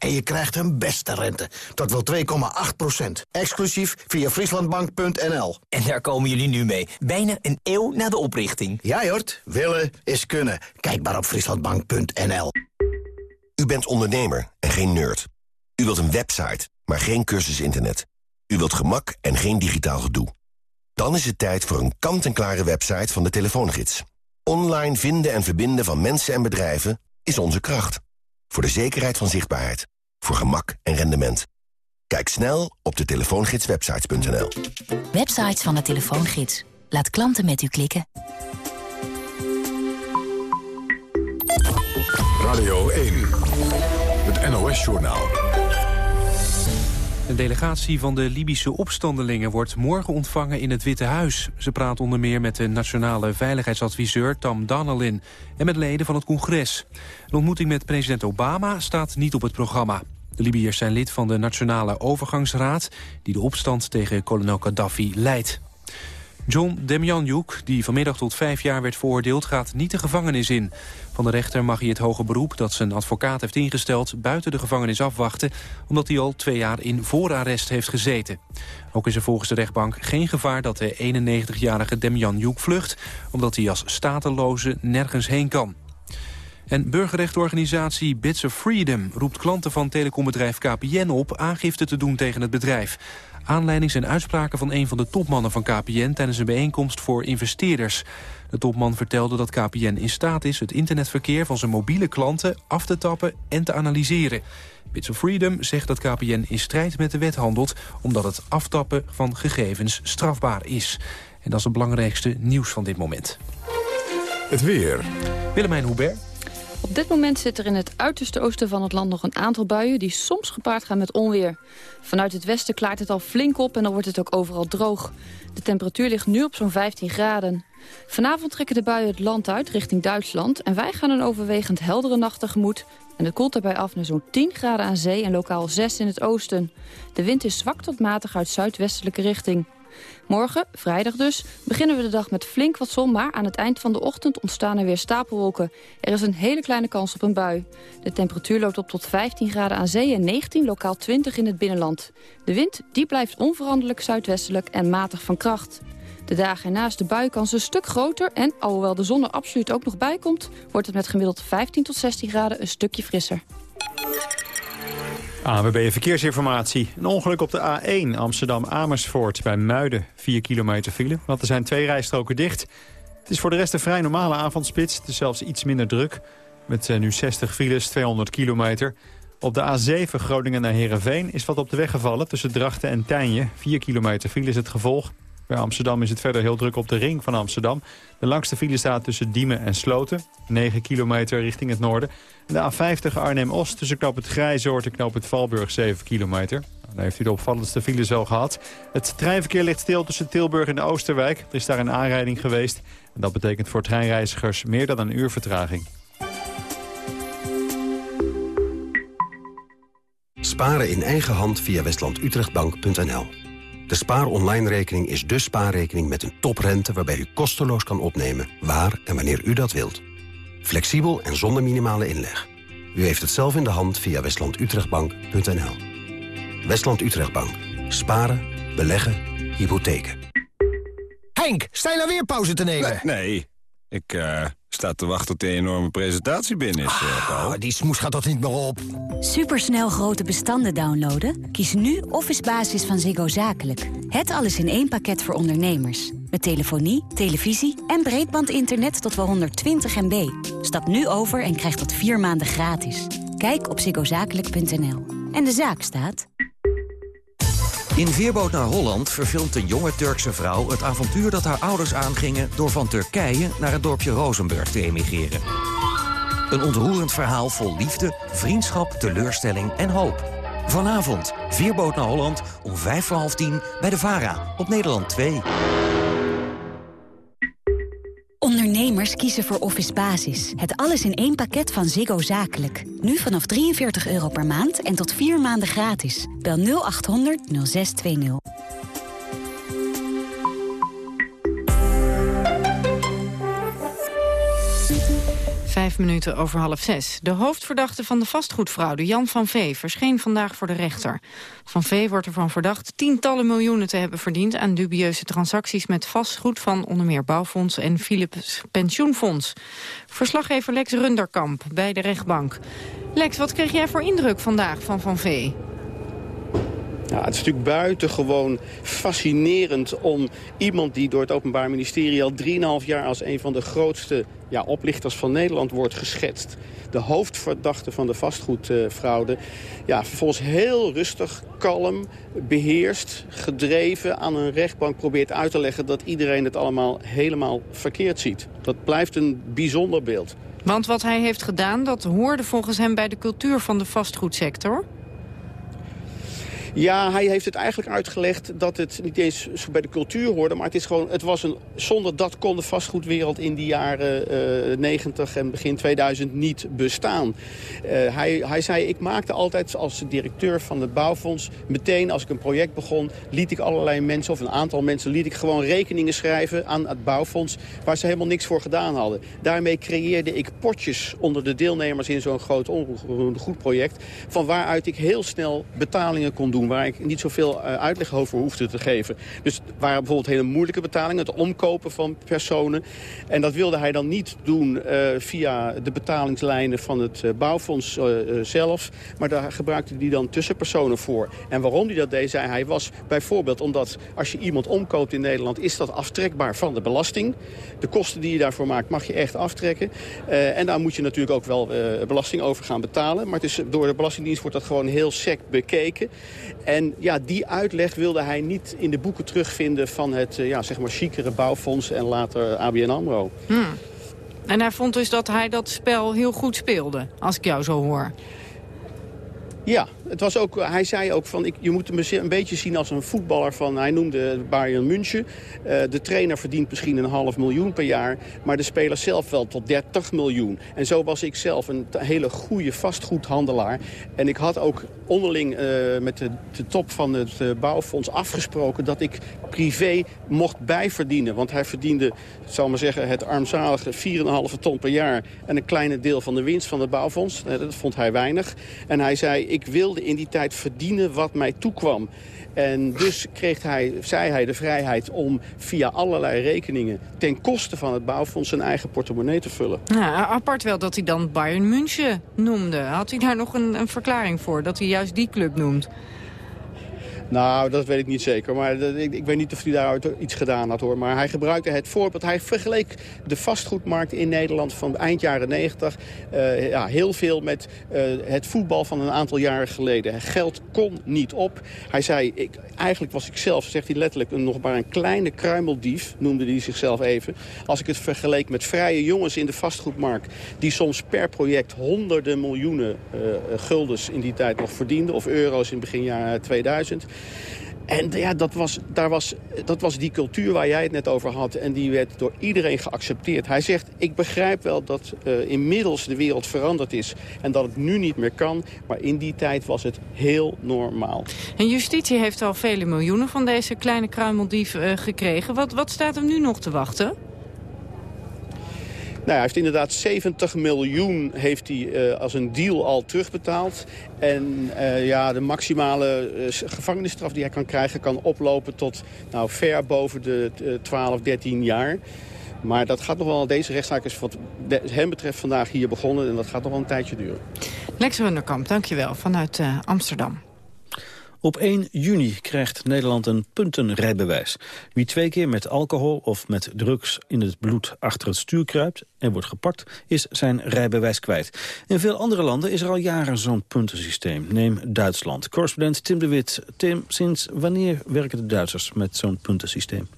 En je krijgt een beste rente, tot wel 2,8 procent. Exclusief via frieslandbank.nl. En daar komen jullie nu mee, bijna een eeuw na de oprichting. Ja, Jort, willen is kunnen. Kijk maar op frieslandbank.nl. U bent ondernemer en geen nerd. U wilt een website, maar geen cursus internet. U wilt gemak en geen digitaal gedoe. Dan is het tijd voor een kant-en-klare website van de telefoongids. Online vinden en verbinden van mensen en bedrijven is onze kracht. Voor de zekerheid van zichtbaarheid. Voor gemak en rendement. Kijk snel op de telefoongidswebsites.nl. Websites van de telefoongids. Laat klanten met u klikken. Radio 1. Het NOS-journaal. Een delegatie van de Libische opstandelingen wordt morgen ontvangen in het Witte Huis. Ze praat onder meer met de nationale veiligheidsadviseur Tam Danelin en met leden van het congres. Een ontmoeting met president Obama staat niet op het programma. De Libiërs zijn lid van de Nationale Overgangsraad... die de opstand tegen kolonel Gaddafi leidt. John Demjanjuk, die vanmiddag tot vijf jaar werd veroordeeld... gaat niet de gevangenis in. Van de rechter mag hij het hoge beroep dat zijn advocaat heeft ingesteld... buiten de gevangenis afwachten... omdat hij al twee jaar in voorarrest heeft gezeten. Ook is er volgens de rechtbank geen gevaar dat de 91-jarige Demjanjuk vlucht... omdat hij als stateloze nergens heen kan. En burgerrechtenorganisatie Bits of Freedom roept klanten van telecombedrijf KPN op aangifte te doen tegen het bedrijf. Aanleiding zijn uitspraken van een van de topmannen van KPN tijdens een bijeenkomst voor investeerders. De topman vertelde dat KPN in staat is het internetverkeer van zijn mobiele klanten af te tappen en te analyseren. Bits of Freedom zegt dat KPN in strijd met de wet handelt omdat het aftappen van gegevens strafbaar is. En dat is het belangrijkste nieuws van dit moment. Het weer. Willemijn Hubert. Op dit moment zit er in het uiterste oosten van het land nog een aantal buien... die soms gepaard gaan met onweer. Vanuit het westen klaart het al flink op en dan wordt het ook overal droog. De temperatuur ligt nu op zo'n 15 graden. Vanavond trekken de buien het land uit richting Duitsland... en wij gaan een overwegend heldere nacht tegemoet... en het koelt daarbij af naar zo'n 10 graden aan zee en lokaal 6 in het oosten. De wind is zwak tot matig uit zuidwestelijke richting. Morgen, vrijdag dus, beginnen we de dag met flink wat zon... maar aan het eind van de ochtend ontstaan er weer stapelwolken. Er is een hele kleine kans op een bui. De temperatuur loopt op tot 15 graden aan zee en 19, lokaal 20 in het binnenland. De wind die blijft onveranderlijk zuidwestelijk en matig van kracht. De dagen ernaast de buienkans een stuk groter... en alhoewel de zon er absoluut ook nog bij komt... wordt het met gemiddeld 15 tot 16 graden een stukje frisser. ANWB Verkeersinformatie. Een ongeluk op de A1 Amsterdam-Amersfoort bij Muiden. 4 kilometer file, want er zijn twee rijstroken dicht. Het is voor de rest een vrij normale avondspits. Is zelfs iets minder druk. Met uh, nu 60 files, 200 kilometer. Op de A7 Groningen naar Heerenveen is wat op de weg gevallen... tussen Drachten en Tijnje. 4 kilometer file is het gevolg. Bij Amsterdam is het verder heel druk op de ring van Amsterdam. De langste file staat tussen Diemen en Sloten. 9 kilometer richting het noorden. En de A50 Arnhem-Oost tussen knoop het Grijzoord en knoop het Valburg 7 kilometer. Dan heeft u de opvallendste files al gehad. Het treinverkeer ligt stil tussen Tilburg en Oosterwijk. Er is daar een aanrijding geweest. En dat betekent voor treinreizigers meer dan een uur vertraging. Sparen in eigen hand via westlandutrechtbank.nl de Spaar Online rekening is de spaarrekening met een toprente... waarbij u kosteloos kan opnemen waar en wanneer u dat wilt. Flexibel en zonder minimale inleg. U heeft het zelf in de hand via westlandutrechtbank.nl. Westland Utrechtbank. Sparen, beleggen, hypotheken. Henk, sta je nou weer pauze te nemen? Nee, nee. ik uh, sta te wachten tot de enorme presentatie binnen is, uh, Paul. die smoes gaat toch niet meer op? Supersnel grote bestanden downloaden? Kies nu Office Basis van Ziggo Zakelijk. Het alles in één pakket voor ondernemers. Met telefonie, televisie en breedbandinternet tot wel 120 MB. Stap nu over en krijg dat vier maanden gratis. Kijk op ziggozakelijk.nl. En de zaak staat... In Veerboot naar Holland verfilmt een jonge Turkse vrouw... het avontuur dat haar ouders aangingen... door van Turkije naar het dorpje Rozenburg te emigreren. Een ontroerend verhaal vol liefde, vriendschap, teleurstelling en hoop. Vanavond, Veerboot naar Holland, om vijf voor half tien... bij de VARA, op Nederland 2. BN'ers kiezen voor Office Basis. Het alles in één pakket van Ziggo Zakelijk. Nu vanaf 43 euro per maand en tot 4 maanden gratis. Bel 0800 0620. Vijf minuten over half zes. De hoofdverdachte van de vastgoedfraude, Jan van Vee, verscheen vandaag voor de rechter. Van Vee wordt ervan verdacht tientallen miljoenen te hebben verdiend... aan dubieuze transacties met vastgoed van onder meer Bouwfonds en Philips Pensioenfonds. Verslaggever Lex Runderkamp bij de rechtbank. Lex, wat kreeg jij voor indruk vandaag van Van Vee? Het is natuurlijk buitengewoon fascinerend om iemand die door het Openbaar Ministerie al 3,5 jaar als een van de grootste ja, oplichters van Nederland wordt geschetst. De hoofdverdachte van de vastgoedfraude. Ja, heel rustig, kalm, beheerst, gedreven aan een rechtbank probeert uit te leggen dat iedereen het allemaal helemaal verkeerd ziet. Dat blijft een bijzonder beeld. Want wat hij heeft gedaan, dat hoorde volgens hem bij de cultuur van de vastgoedsector? Ja, hij heeft het eigenlijk uitgelegd dat het niet eens bij de cultuur hoorde... maar het, is gewoon, het was een, zonder dat kon de vastgoedwereld in die jaren uh, 90 en begin 2000 niet bestaan. Uh, hij, hij zei, ik maakte altijd als directeur van het bouwfonds... meteen als ik een project begon, liet ik allerlei mensen, of een aantal mensen... liet ik gewoon rekeningen schrijven aan het bouwfonds... waar ze helemaal niks voor gedaan hadden. Daarmee creëerde ik potjes onder de deelnemers in zo'n groot goed project... van waaruit ik heel snel betalingen kon doen waar ik niet zoveel uh, uitleg over hoefde te geven. Dus waren bijvoorbeeld hele moeilijke betalingen, het omkopen van personen. En dat wilde hij dan niet doen uh, via de betalingslijnen van het uh, bouwfonds zelf. Maar daar gebruikte hij dan tussenpersonen voor. En waarom hij dat deed, zei hij, was bijvoorbeeld omdat als je iemand omkoopt in Nederland... is dat aftrekbaar van de belasting. De kosten die je daarvoor maakt mag je echt aftrekken. en daar moet je natuurlijk ook wel belasting over gaan betalen. Maar het is, door de Belastingdienst wordt dat gewoon heel sec bekeken. En ja, die uitleg wilde hij niet in de boeken terugvinden van het uh, ja, zeg maar chicere bouwfonds en later ABN AMRO. Hmm. En hij vond dus dat hij dat spel heel goed speelde, als ik jou zo hoor. Ja, het was ook, hij zei ook van, ik, je moet hem een beetje zien als een voetballer van, hij noemde Bayern München. Uh, de trainer verdient misschien een half miljoen per jaar, maar de speler zelf wel tot 30 miljoen. En zo was ik zelf een hele goede vastgoedhandelaar. En ik had ook onderling uh, met de, top van het uh, bouwfonds afgesproken dat ik privé mocht bijverdienen. Want hij verdiende, zal maar zeggen, het armzalige 4,5 ton per jaar en een kleine deel van de winst van het bouwfonds. dat vond hij weinig. En hij zei, ik wilde in die tijd verdienen wat mij toekwam. En dus kreeg hij, zei hij de vrijheid om via allerlei rekeningen... ten koste van het bouwfonds zijn eigen portemonnee te vullen. Ja, apart wel dat hij dan Bayern München noemde. Had hij daar nog een, een verklaring voor, dat hij juist die club noemt? Nou, dat weet ik niet zeker. Maar ik, ik, weet niet of hij daar iets gedaan had hoor. Maar hij gebruikte het voorbeeld. Hij vergeleek de vastgoedmarkt in Nederland van eind jaren 90 uh, ja, heel veel met uh, het voetbal van een aantal jaren geleden. Geld kon niet op. Hij zei, ik, eigenlijk was ik zelf, zegt hij letterlijk, nog maar een kleine kruimeldief, noemde hij zichzelf even. Als ik het vergeleek met vrije jongens in de vastgoedmarkt, die soms per project honderden miljoenen uh, guldens in die tijd nog verdienden, of euro's in begin jaren 2000. En ja, dat was, daar was, dat was die cultuur waar jij het net over had. En die werd door iedereen geaccepteerd. Hij zegt, ik begrijp wel dat uh, inmiddels de wereld veranderd is. En dat het nu niet meer kan. Maar in die tijd was het heel normaal. En justitie heeft al vele miljoenen van deze kleine kruimeldief uh, gekregen. Wat, wat staat hem nu nog te wachten? Nou, hij heeft inderdaad 70 miljoen heeft hij, uh, als een deal al terugbetaald. En uh, ja, de maximale uh, gevangenisstraf die hij kan krijgen... kan oplopen tot nou, ver boven de 12, 13 jaar. Maar dat gaat nog wel, deze rechtszaak is wat hem betreft vandaag hier begonnen... en dat gaat nog wel een tijdje duren. Lex Runderkamp, dankjewel, vanuit Amsterdam. Op 1 juni krijgt Nederland een puntenrijbewijs. Wie twee keer met alcohol of met drugs in het bloed achter het stuur kruipt en wordt gepakt, is zijn rijbewijs kwijt. In veel andere landen is er al jaren zo'n puntensysteem. Neem Duitsland. Correspondent Tim de Wit. Tim, sinds wanneer werken de Duitsers met zo'n puntensysteem?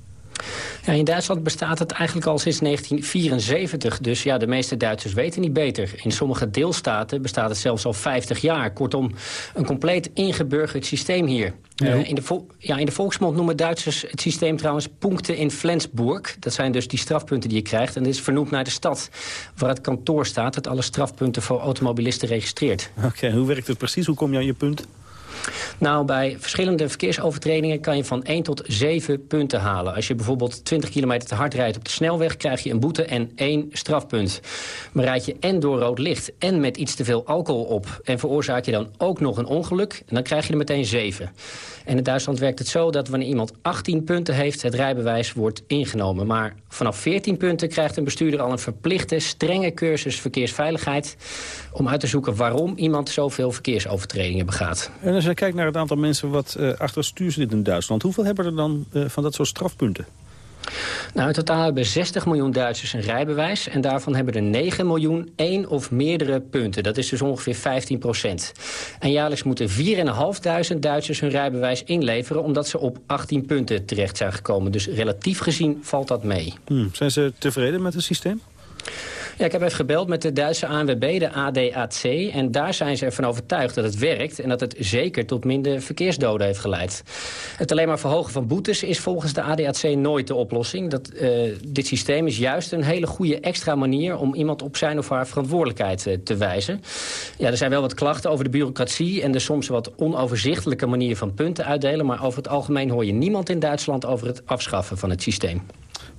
Ja, in Duitsland bestaat het eigenlijk al sinds 1974. Dus ja, de meeste Duitsers weten niet beter. In sommige deelstaten bestaat het zelfs al 50 jaar. Kortom, een compleet ingeburgerd systeem hier. Uh, in, de ja, in de volksmond noemen Duitsers het systeem trouwens punkten in Flensburg. Dat zijn dus die strafpunten die je krijgt. En dit is vernoemd naar de stad waar het kantoor staat... dat alle strafpunten voor automobilisten registreert. Oké, hoe werkt het precies? Hoe kom je aan je punt? Nou, bij verschillende verkeersovertredingen kan je van 1 tot 7 punten halen. Als je bijvoorbeeld 20 kilometer te hard rijdt op de snelweg... krijg je een boete en één strafpunt. Maar rijd je en door rood licht en met iets te veel alcohol op... en veroorzaak je dan ook nog een ongeluk, dan krijg je er meteen 7. En in Duitsland werkt het zo dat wanneer iemand 18 punten heeft... het rijbewijs wordt ingenomen. Maar vanaf 14 punten krijgt een bestuurder al een verplichte... strenge cursus verkeersveiligheid... om uit te zoeken waarom iemand zoveel verkeersovertredingen begaat. En kijkt naar het aantal mensen wat uh, achter stuur zit in Duitsland... hoeveel hebben er dan uh, van dat soort strafpunten? Nou, in totaal hebben 60 miljoen Duitsers een rijbewijs... en daarvan hebben er 9 miljoen één of meerdere punten. Dat is dus ongeveer 15 procent. En jaarlijks moeten 4.500 Duitsers hun rijbewijs inleveren... omdat ze op 18 punten terecht zijn gekomen. Dus relatief gezien valt dat mee. Hmm. Zijn ze tevreden met het systeem? Ik heb even gebeld met de Duitse ANWB, de ADAC. En daar zijn ze ervan overtuigd dat het werkt... en dat het zeker tot minder verkeersdoden heeft geleid. Het alleen maar verhogen van boetes is volgens de ADAC nooit de oplossing. Dat, uh, dit systeem is juist een hele goede extra manier... om iemand op zijn of haar verantwoordelijkheid uh, te wijzen. Ja, er zijn wel wat klachten over de bureaucratie... en de soms wat onoverzichtelijke manier van punten uitdelen... maar over het algemeen hoor je niemand in Duitsland over het afschaffen van het systeem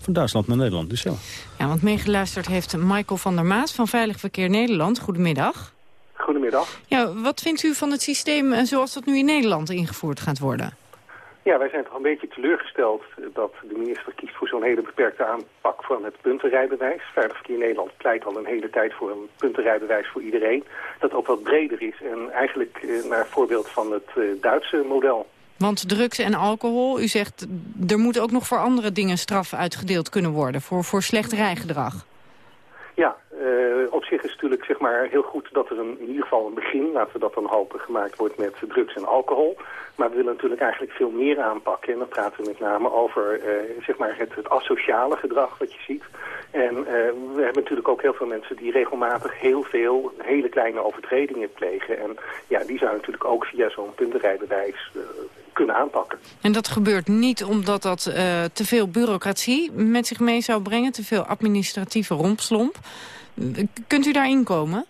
van Duitsland naar Nederland. Dus ja. ja, want meegeluisterd heeft Michael van der Maas van Veilig Verkeer Nederland. Goedemiddag. Goedemiddag. Ja, wat vindt u van het systeem eh, zoals dat nu in Nederland ingevoerd gaat worden? Ja, wij zijn toch een beetje teleurgesteld dat de minister kiest voor zo'n hele beperkte aanpak van het puntenrijbewijs. Veilig Verkeer Nederland pleit al een hele tijd voor een puntenrijbewijs voor iedereen. Dat ook wat breder is en eigenlijk eh, naar voorbeeld van het eh, Duitse model. Want drugs en alcohol, u zegt, er moet ook nog voor andere dingen straf uitgedeeld kunnen worden. Voor, voor slecht rijgedrag. Ja, uh, op zich is het natuurlijk zeg maar, heel goed dat er een, in ieder geval een begin, laten we dat dan hopen, gemaakt wordt met drugs en alcohol. Maar we willen natuurlijk eigenlijk veel meer aanpakken. En dan praten we met name over uh, zeg maar het, asociale gedrag wat je ziet. En uh, we hebben natuurlijk ook heel veel mensen die regelmatig heel veel hele kleine overtredingen plegen. En ja, die zouden natuurlijk ook via zo'n puntenrijbewijs kunnen aanpakken. En dat gebeurt niet omdat dat te veel bureaucratie met zich mee zou brengen, te veel administratieve rompslomp. Kunt u daarin komen?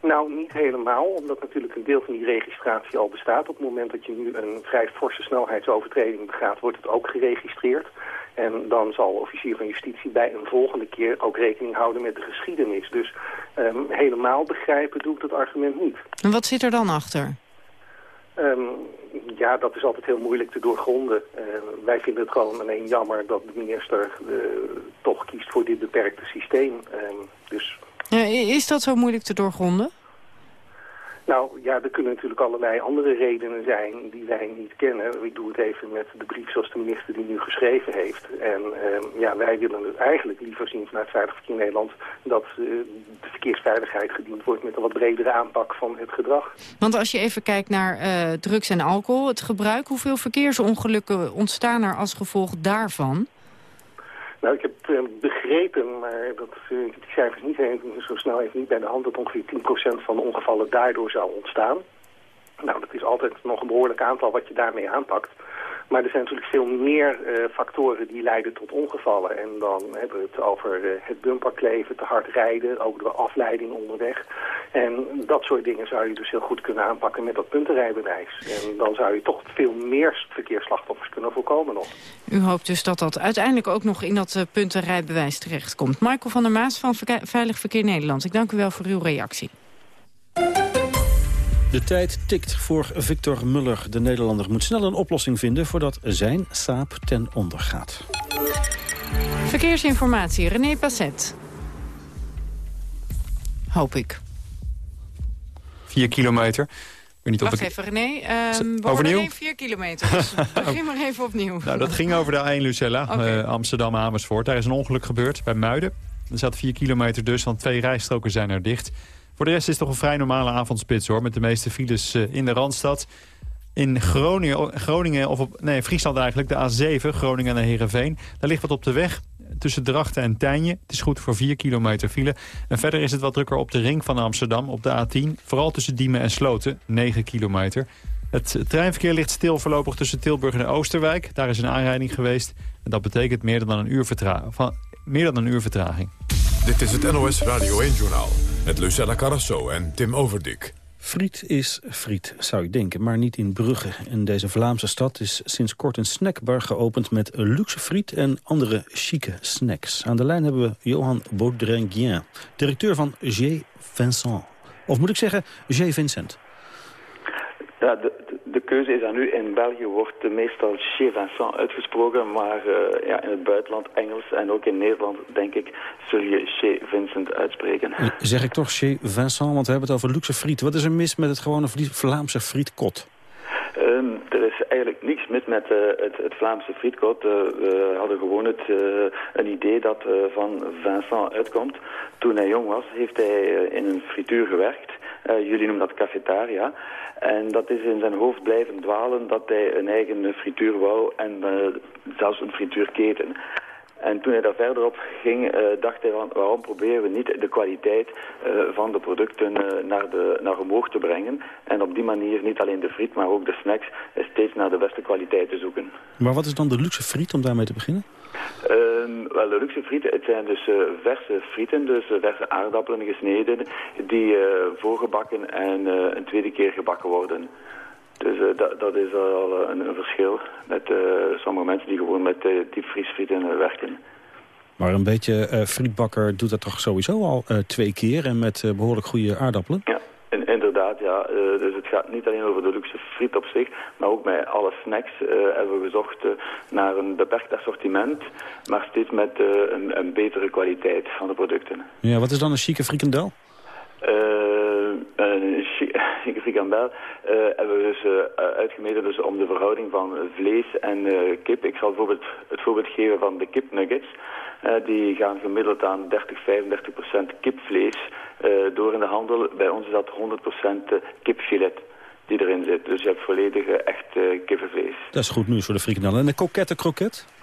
Nou, niet helemaal, omdat natuurlijk een deel van die registratie al bestaat. Op het moment dat je nu een vrij forse snelheidsovertreding begaat, wordt het ook geregistreerd. En dan zal officier van justitie bij een volgende keer ook rekening houden met de geschiedenis. Dus um, helemaal begrijpen doe ik dat argument niet. En wat zit er dan achter? Um, ja, dat is altijd heel moeilijk te doorgronden. Uh, wij vinden het gewoon alleen jammer dat de minister uh, toch kiest voor dit beperkte systeem. Uh, dus... is dat zo moeilijk te doorgronden? Nou ja, er kunnen natuurlijk allerlei andere redenen zijn die wij niet kennen. Ik doe het even met de brief zoals de minister die nu geschreven heeft. En uh, ja, wij willen het eigenlijk liever zien vanuit Veilig Verkeer Nederland... dat uh, de verkeersveiligheid gediend wordt met een wat bredere aanpak van het gedrag. Want als je even kijkt naar uh, drugs en alcohol, het gebruik... hoeveel verkeersongelukken ontstaan er als gevolg daarvan? Nou, ik heb begrepen, maar dat, uh, die cijfers niet zo snel even niet bij de hand... dat ongeveer 10% van de ongevallen daardoor zou ontstaan. Nou, dat is altijd nog een behoorlijk aantal wat je daarmee aanpakt. Maar er zijn natuurlijk veel meer uh, factoren die leiden tot ongevallen. En dan hebben we het over uh, het bumperkleven, te hard rijden, ook de afleiding onderweg. En dat soort dingen zou je dus heel goed kunnen aanpakken met dat puntenrijbewijs. En dan zou je toch veel meer verkeersslachtoffers kunnen voorkomen nog. U hoopt dus dat dat uiteindelijk ook nog in dat uh, puntenrijbewijs terechtkomt. Michael van der Maas van Veilig Verkeer Nederland. Ik dank u wel voor uw reactie. De tijd tikt voor Victor Muller. De Nederlander moet snel een oplossing vinden... voordat zijn saap ten onder gaat. Verkeersinformatie, René Passet. Hoop ik. Vier kilometer. Ik weet niet Wacht of ik... even, René. Um, we Overnieuw? alleen vier kilometer. Dus begin maar even opnieuw. Nou, dat ging over de A1 Lucella, uh, Amsterdam-Amersfoort. Daar is een ongeluk gebeurd bij Muiden. Er zat vier kilometer dus, want twee rijstroken zijn er dicht. Voor de rest is het toch een vrij normale avondspits hoor. Met de meeste files uh, in de Randstad. In Groningen, Groningen of op, nee, Friesland eigenlijk, de A7, Groningen naar Heerenveen. Daar ligt wat op de weg tussen Drachten en Tijnje. Het is goed voor 4 kilometer file. En verder is het wat drukker op de ring van Amsterdam, op de A10. Vooral tussen Diemen en Sloten, 9 kilometer. Het treinverkeer ligt stil voorlopig tussen Tilburg en Oosterwijk. Daar is een aanrijding geweest. En dat betekent meer dan een uur, van, meer dan een uur vertraging. Dit is het NOS Radio 1-journaal met Lucella Carrasso en Tim Overdik. Friet is friet, zou je denken, maar niet in Brugge. In deze Vlaamse stad is sinds kort een snackbar geopend... met luxe friet en andere chique snacks. Aan de lijn hebben we Johan Baudrenguien, directeur van G. Vincent. Of moet ik zeggen, G. Vincent? Ja, de keuze is aan u. In België wordt meestal chez Vincent uitgesproken, maar uh, ja, in het buitenland Engels en ook in Nederland, denk ik, zul je chez Vincent uitspreken. Zeg ik toch chez Vincent, want we hebben het over luxe friet. Wat is er mis met het gewone Vlaamse frietkot? Um, er is eigenlijk niks mis met uh, het, het, Vlaamse frietkot. Uh, we hadden gewoon het, uh, een idee dat van Vincent uitkomt. Toen hij jong was, heeft hij in een frituur gewerkt. Jullie noemen dat cafetaria. En dat is in zijn hoofd blijven dwalen dat hij een eigen frituur wou en zelfs een frituurketen. En toen hij daar verder op ging, uh, dacht hij van waarom proberen we niet de kwaliteit uh, van de producten uh, naar, de, naar omhoog te brengen. En op die manier niet alleen de friet, maar ook de snacks steeds naar de beste kwaliteit te zoeken. Maar wat is dan de luxe friet om daarmee te beginnen? Ehm, wel, de luxe frieten, het zijn dus verse frieten, dus verse aardappelen gesneden, die voorgebakken en een tweede keer gebakken worden. Dus uh, dat, dat is al een, een verschil met uh, sommige mensen die gewoon met uh, diepvriesfrieten werken. Maar een beetje frietbakker doet dat toch sowieso al twee keer en met behoorlijk goede aardappelen? Ja, in, inderdaad, ja. dus het gaat niet alleen over de luxe friet op zich, maar ook met alle snacks hebben we gezocht naar een beperkt assortiment, maar steeds met een, een, betere kwaliteit van de producten. Ja, wat is dan een chique frikandel? Een chique frikandel uh, hebben we dus uitgemeten dus om de verhouding van vlees en kip. Ik zal bijvoorbeeld het voorbeeld geven van de kipnuggets. die gaan gemiddeld aan 30, 35 procent kipvlees door in de handel. Bij ons is dat 100 procent kipfilet die erin zit. Dus je hebt volledig echt kippenvlees. Dat is goed nieuws voor de frikandel. En de kokette kroket?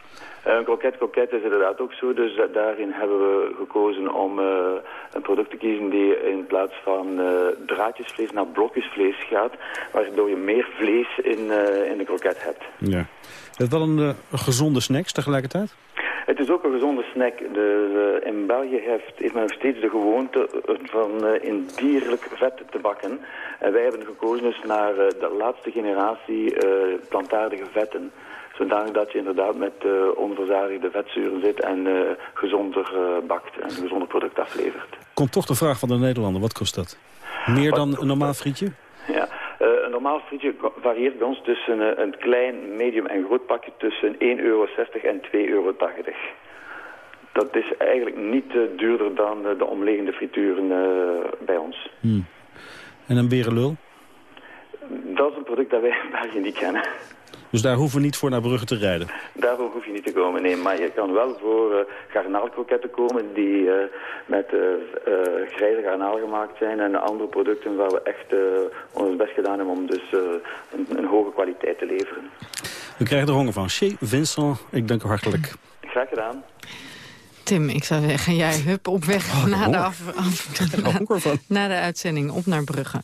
Een kroket kroket is inderdaad ook zo. Dus daarin hebben we gekozen om uh, een product te kiezen die in plaats van uh, draadjesvlees naar blokjesvlees gaat. Waardoor je meer vlees in, in de kroket hebt. Ja. Is het wel een, gezonde snack tegelijkertijd? Het is ook een gezonde snack. De, in België heeft, heeft men nog steeds de gewoonte van in dierlijk vet te bakken. En wij hebben gekozen dus naar de laatste generatie plantaardige vetten. Zodanig dat je inderdaad met uh, onverzadigde vetzuren zit en uh, gezonder uh, bakt en een gezonder product aflevert. Komt toch de vraag van de Nederlander, wat kost dat? Meer dan een normaal frietje? Ja, een normaal frietje varieert bij ons tussen een klein, medium en groot pakje tussen 1,60 euro en 2,80 euro. Dat is eigenlijk niet duurder dan de omliggende frituren bij ons. Hmm. En een berenlul? Dat is een product dat wij in België niet kennen. Dus daar hoeven we niet voor naar Brugge te rijden? Daarvoor hoef je niet te komen, nee. Maar je kan wel voor uh, garnaalkroketten komen die uh, met uh, grijze garnaal gemaakt zijn. En andere producten waar we echt ons best gedaan hebben om dus een, een, hoge kwaliteit te leveren. We krijgen er honger van. Chez Vincent, ik dank u hartelijk. Graag gedaan. Tim, ik zou zeggen, jij hup op weg oh, na, de af, af, na, na de uitzending op naar Brugge.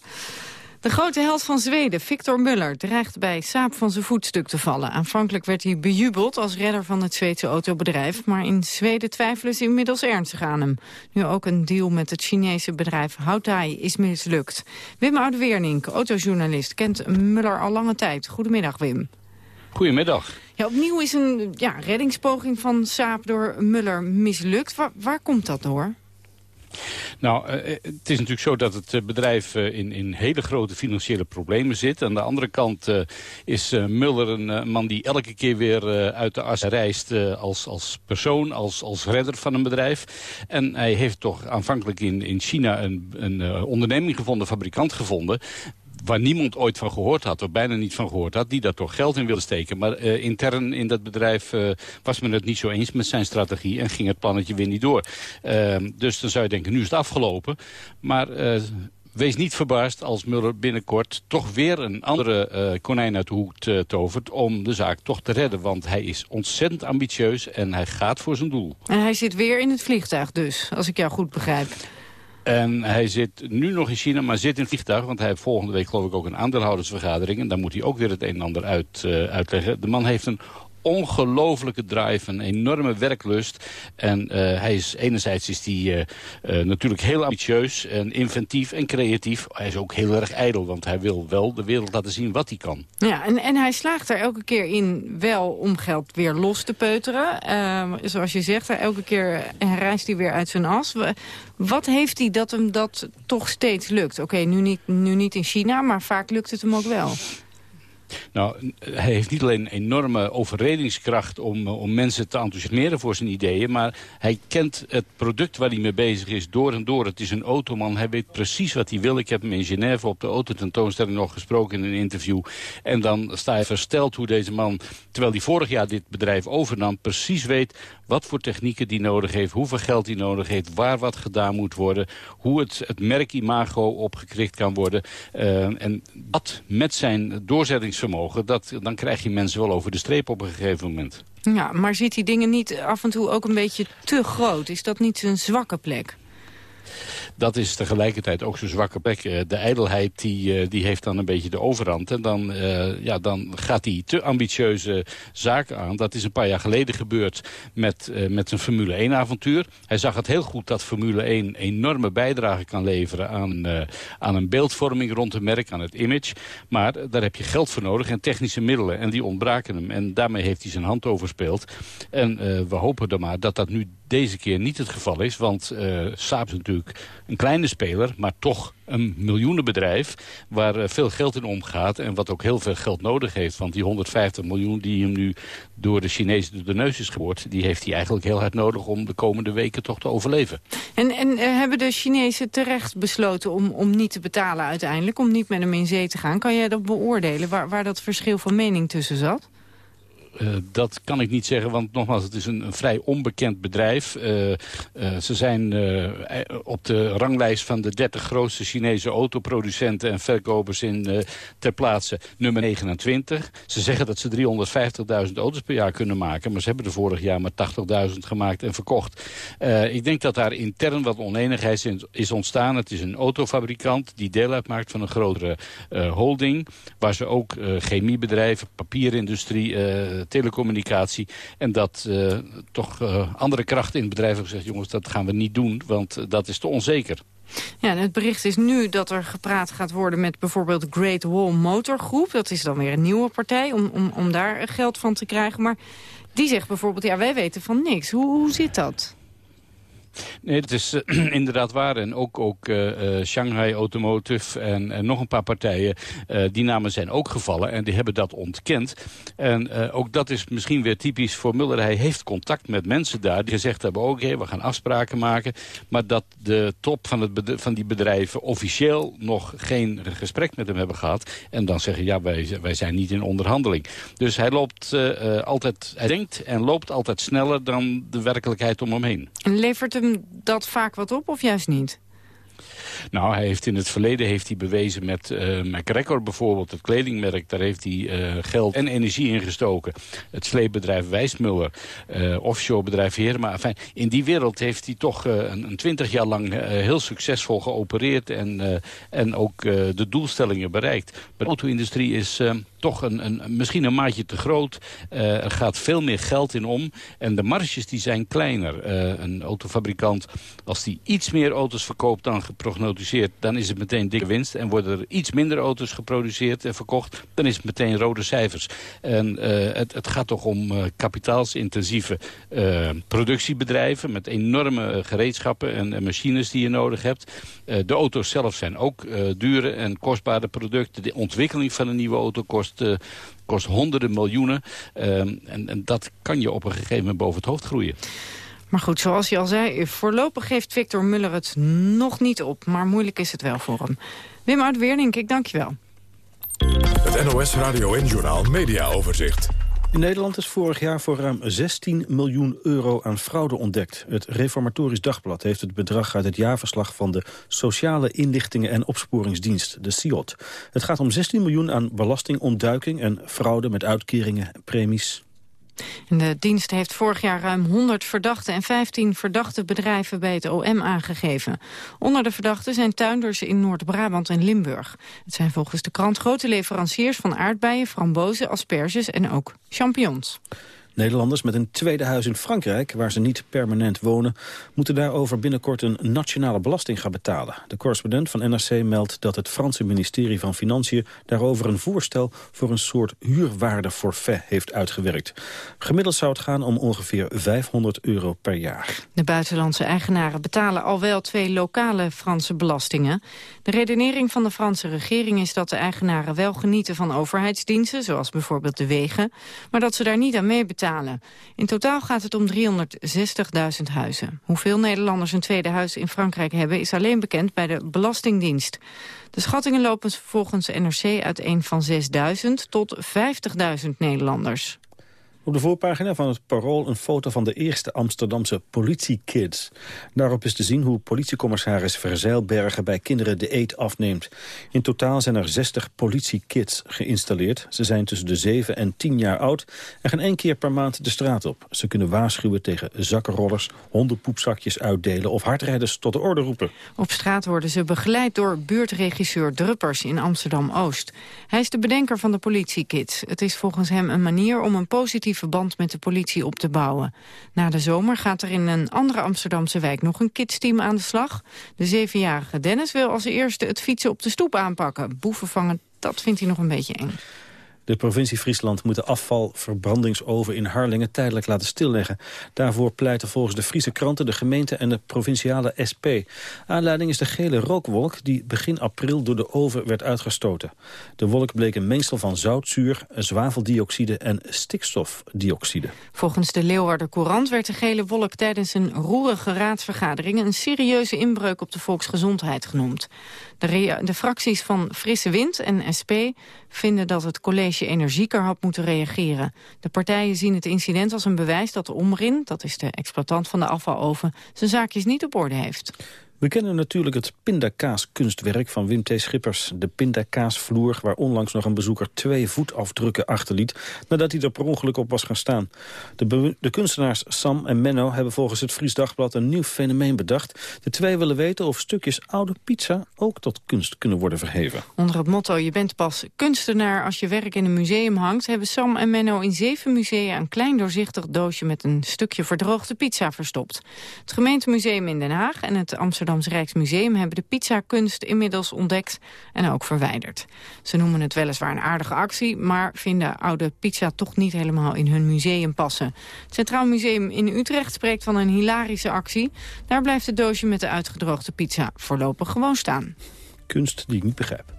De grote held van Zweden, Victor Muller, dreigt bij Saab van zijn voetstuk te vallen. Aanvankelijk werd hij bejubeld als redder van het Zweedse autobedrijf... maar in Zweden twijfelen ze inmiddels ernstig aan hem. Nu ook een deal met het Chinese bedrijf Houtai is mislukt. Wim Oudweernink, autojournalist, kent Muller al lange tijd. Goedemiddag, Wim. Goedemiddag. Ja, opnieuw is een ja, reddingspoging van Saab door Muller mislukt. Waar, waar komt dat door? Nou, uh, het is natuurlijk zo dat het eh, bedrijf in, in hele grote financiële problemen zit. Aan de andere kant is Muller een man die elke keer weer uit de as reist als, als persoon, als, als redder van een bedrijf. En hij heeft toch aanvankelijk in, in China een, een onderneming gevonden, fabrikant gevonden waar niemand ooit van gehoord had, of bijna niet van gehoord had... die daar toch geld in wilde steken. Maar uh, intern in dat bedrijf uh, was men het niet zo eens met zijn strategie... en ging het plannetje weer niet door. Uh, dus dan zou je denken, nu is het afgelopen. Maar wees niet verbaasd als Muller binnenkort toch weer een andere konijn uit de hoek tovert... om de zaak toch te redden. Want hij is ontzettend ambitieus en hij gaat voor zijn doel. En hij zit weer in het vliegtuig dus, als ik jou goed begrijp. En hij zit nu nog in China, maar zit in het vliegtuig. Want hij heeft volgende week geloof ik ook een aandeelhoudersvergadering. En daar moet hij ook weer het een en ander uit, uh, uitleggen. De man heeft een ongelofelijke drive, een enorme werklust. En uh, hij is, enerzijds is hij uh, uh, natuurlijk heel ambitieus en inventief en creatief. Hij is ook heel erg ijdel, want hij wil wel de wereld laten zien wat hij kan. Ja, en, en hij slaagt er elke keer in wel om geld weer los te peuteren. Zoals je zegt, elke keer reist hij weer uit zijn as. Wat heeft hij dat hem dat toch steeds lukt? Oké, nu, niet, nu niet in China, maar vaak lukt het hem ook wel. Nou, hij heeft niet alleen een enorme overredingskracht om, eh, om mensen te enthousiasmeren voor zijn ideeën, maar hij kent het product waar hij mee bezig is door en door. Het is een automan, hij weet precies wat hij wil. Ik heb hem in Genève op de autotentoonstelling nog gesproken in een interview. En dan sta je versteld hoe deze man, terwijl hij vorig jaar dit bedrijf overnam, precies weet wat voor technieken die nodig heeft, hoeveel geld hij nodig heeft, waar wat gedaan moet worden, hoe het, het merk imago opgekrikt kan worden. Uh, en dat met zijn doorzettingsvermogen, dat, dan krijg je mensen wel over de streep op een gegeven moment. Ja, maar ziet die dingen niet af en toe ook een beetje te groot? Is dat niet zijn zwakke plek? Dat is tegelijkertijd ook zo'n zwakke plek. Eh, de ijdelheid die, eh, die heeft dan een beetje de overhand. En dan, uh, ja, dan gaat hij te ambitieuze zaken aan. Dat is een paar jaar geleden gebeurd met, uh, met zijn Formule 1 avontuur. Hij zag het heel goed dat Formule 1 enorme bijdrage kan leveren aan, aan een beeldvorming rond het merk, aan het image. Maar daar heb je geld voor nodig en technische middelen. En die ontbraken hem. En daarmee heeft hij zijn hand overspeeld. En we hopen dan maar dat dat nu deze keer niet het geval is. Want uh, Saab is natuurlijk een kleine speler, maar toch een miljoenenbedrijf... waar uh, veel geld in omgaat en wat ook heel veel geld nodig heeft. Want die 150 miljoen die hem nu door de Chinezen door de neus is geboord... die heeft hij eigenlijk heel hard nodig om de komende weken toch te overleven. En, en uh, hebben de Chinezen terecht besloten om, om niet te betalen uiteindelijk... om niet met hem in zee te gaan? Kan jij dat beoordelen, waar, waar dat verschil van mening tussen zat? Uh, dat kan ik niet zeggen, want nogmaals, het is een, een vrij onbekend bedrijf. Uh, uh, ze zijn op de ranglijst van de 30 grootste Chinese autoproducenten en verkopers in ter plaatse nummer 29. Ze zeggen dat ze 350.000 auto's per jaar kunnen maken, maar ze hebben er vorig jaar maar 80.000 gemaakt en verkocht. ik denk dat daar intern wat oneenigheid is ontstaan. Het is een autofabrikant die deel uitmaakt van een grotere holding, waar ze ook chemiebedrijven, papierindustrie telecommunicatie. En dat uh, toch uh, andere krachten in het bedrijf hebben gezegd... jongens, dat gaan we niet doen, want dat is te onzeker. Ja, en het bericht is nu dat er gepraat gaat worden met bijvoorbeeld Great Wall Motor Groep. Dat is dan weer een nieuwe partij om, om, om daar geld van te krijgen. Maar die zegt bijvoorbeeld, ja, wij weten van niks. Hoe, hoe zit dat? Nee, dat is uh, inderdaad waar. En ook, ook uh, uh, Shanghai Automotive en, nog een paar partijen... die namen zijn ook gevallen en die hebben dat ontkend. En ook dat is misschien weer typisch voor Muller. Hij heeft contact met mensen daar die gezegd hebben... oké, okay, we gaan afspraken maken. Maar dat de top van, het van die bedrijven officieel nog geen gesprek met hem hebben gehad. En dan zeggen, ja, wij, wij zijn niet in onderhandeling. Dus hij loopt altijd, hij denkt en loopt altijd sneller dan de werkelijkheid om hem heen. En levert dat vaak wat op of juist niet? Nou, hij heeft in het verleden heeft hij bewezen met uh, McGregor bijvoorbeeld, het kledingmerk. Daar heeft hij uh, geld en energie in gestoken. Het sleepbedrijf Wijsmuller, uh, offshore bedrijf Heerma. Enfin, in die wereld heeft hij toch een twintig jaar lang heel succesvol geopereerd en, en ook de doelstellingen bereikt. De auto-industrie is toch een, een, misschien een maatje te groot. Er gaat veel meer geld in om. En de marges die zijn kleiner. Een autofabrikant, als die iets meer auto's verkoopt dan dan is het meteen dikke winst. En worden er iets minder auto's geproduceerd en verkocht... dan is het meteen rode cijfers. En uh, het, het, gaat toch om kapitaalsintensieve productiebedrijven... met enorme gereedschappen en, machines die je nodig hebt. de auto's zelf zijn ook dure en kostbare producten. De ontwikkeling van een nieuwe auto kost kost, uh, honderden miljoenen. Uh, en, en dat kan je op een gegeven moment boven het hoofd groeien. Maar goed, zoals je al zei, voorlopig geeft Victor Muller het nog niet op. Maar moeilijk is het wel voor hem. Wim Uitweernink, ik dank je wel. Het NOS Radio en Journaal Media Overzicht. In Nederland is vorig jaar voor ruim 16 miljoen euro aan fraude ontdekt. Het Reformatorisch Dagblad heeft het bedrag uit het jaarverslag van de Sociale Inlichtingen en Opsporingsdienst, de SIOT. Het gaat om 16 miljoen aan belastingontduiking en fraude met uitkeringen en premies. De dienst heeft vorig jaar ruim 100 verdachten en 15 verdachte bedrijven bij het OM aangegeven. Onder de verdachten zijn tuinders in Noord-Brabant en Limburg. Het zijn volgens de krant grote leveranciers van aardbeien, frambozen, asperges en ook champignons. Nederlanders met een tweede huis in Frankrijk, waar ze niet permanent wonen, moeten daarover binnenkort een nationale belasting gaan betalen. De correspondent van NRC meldt dat het Franse ministerie van Financiën daarover een voorstel voor een soort huurwaardeforfait heeft uitgewerkt. Gemiddeld zou het gaan om ongeveer 500 euro per jaar. De buitenlandse eigenaren betalen al wel twee lokale Franse belastingen. De redenering van de Franse regering is dat de eigenaren wel genieten van overheidsdiensten, zoals bijvoorbeeld de wegen, maar dat ze daar niet aan mee In totaal gaat het om 360.000 huizen. Hoeveel Nederlanders een tweede huis in Frankrijk hebben is alleen bekend bij de Belastingdienst. De schattingen lopen volgens NRC uiteen van 6.000 tot 50.000 Nederlanders. Op de voorpagina van het Parool een foto van de eerste Amsterdamse politiekids. Daarop is te zien hoe politiecommissaris Verzeilbergen bij kinderen de eet afneemt. In totaal zijn er 60 politiekids geïnstalleerd. Ze zijn tussen de 7 en 10 jaar oud en gaan één keer per maand de straat op. Ze kunnen waarschuwen tegen zakkenrollers, hondenpoepzakjes uitdelen of hardrijders tot de orde roepen. Op straat worden ze begeleid door buurtregisseur Druppers in Amsterdam-Oost. Hij is de bedenker van de politiekids. Het is volgens hem een manier om een positief verband met de politie op te bouwen. Na de zomer gaat er in een andere Amsterdamse wijk nog een kidsteam aan de slag. De zevenjarige Dennis wil als eerste het fietsen op de stoep aanpakken. Boeven vangen, dat vindt hij nog een beetje eng. De provincie Friesland moet de afvalverbrandingsoven in Harlingen tijdelijk laten stilleggen. Daarvoor pleiten volgens de Friese kranten de gemeente en de provinciale SP. Aanleiding is de gele rookwolk die begin april door de oven werd uitgestoten. De wolk bleek een mengsel van zoutzuur, zwaveldioxide en stikstofdioxide. Volgens de Leeuwarder Courant werd de gele wolk tijdens een roerige raadsvergadering een serieuze inbreuk op de volksgezondheid genoemd. De, de, fracties van Frisse Wind en SP vinden dat het college energieker had moeten reageren. De partijen zien het incident als een bewijs dat de Omrin, dat is de exploitant van de afvaloven, zijn zaakjes niet op orde heeft. We kennen natuurlijk het pindakaaskunstwerk van Wim T. Schippers. De pindakaasvloer waar onlangs nog een bezoeker twee voetafdrukken achterliet... nadat hij er per ongeluk op was gaan staan. De, de kunstenaars Sam en Menno hebben volgens het Fries Dagblad een nieuw fenomeen bedacht. De twee willen weten of stukjes oude pizza ook tot kunst kunnen worden verheven. Onder het motto je bent pas kunstenaar als je werk in een museum hangt... hebben Sam en Menno in zeven musea een klein doorzichtig doosje... met een stukje verdroogde pizza verstopt. Het gemeentemuseum in Den Haag en het Amsterdam Amsterdams Rijksmuseum hebben de pizzakunst inmiddels ontdekt en ook verwijderd. Ze noemen het weliswaar een aardige actie, maar vinden oude pizza toch niet helemaal in hun museum passen. Het Centraal Museum in Utrecht spreekt van een hilarische actie. Daar blijft het doosje met de uitgedroogde pizza voorlopig gewoon staan. Kunst die ik niet begrijp.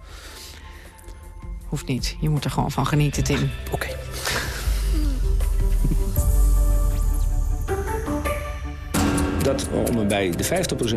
Hoeft niet, je moet er gewoon van genieten, Tim. Oké. Dat om en bij de 50%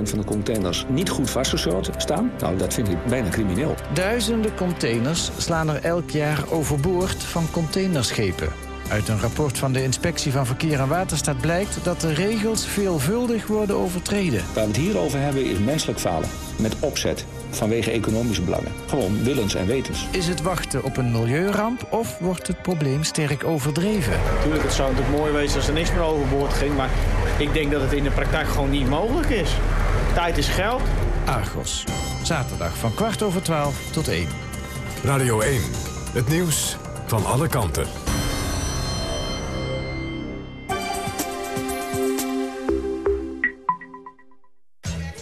van de containers niet goed vastgesloten staan, nou, dat vind ik bijna crimineel. Duizenden containers slaan er elk jaar overboord van containerschepen. Uit een rapport van de Inspectie van Verkeer en Waterstaat blijkt dat de regels veelvuldig worden overtreden. Waar we het hier over hebben is menselijk falen. Met opzet. Vanwege economische belangen. Gewoon willens en wetens. Is het wachten op een milieuramp of wordt het probleem sterk overdreven? Natuurlijk, het zou natuurlijk mooi wezen als er niks meer overboord ging. Maar ik denk dat het in de praktijk gewoon niet mogelijk is. Tijd is geld. Argos. Zaterdag van kwart over twaalf tot één. Radio 1. Het nieuws van alle kanten.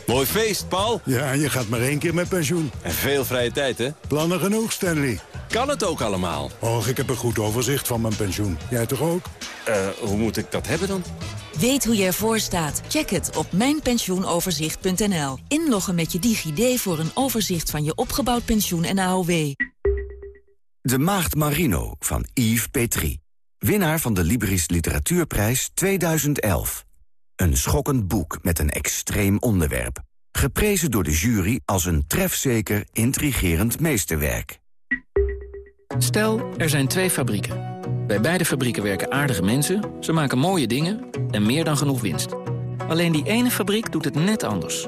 Mooi feest, Paul. Ja, je gaat maar één keer met pensioen. En veel vrije tijd, hè? Plannen genoeg, Stanley. Kan het ook allemaal? Och, ik heb een goed overzicht van mijn pensioen. Jij toch ook? Eh, hoe moet ik dat hebben dan? Weet hoe je ervoor staat? Check het op mijnpensioenoverzicht.nl. Inloggen met je DigiD voor een overzicht van je opgebouwd pensioen en AOW. De Maagd Marino van Yves Petrie. Winnaar van de Libris Literatuurprijs 2011. Een schokkend boek met een extreem onderwerp. Geprezen door de jury als een trefzeker, intrigerend meesterwerk. Stel, er zijn twee fabrieken. Bij beide fabrieken werken aardige mensen, ze maken mooie dingen en meer dan genoeg winst. Alleen die ene fabriek doet het net anders.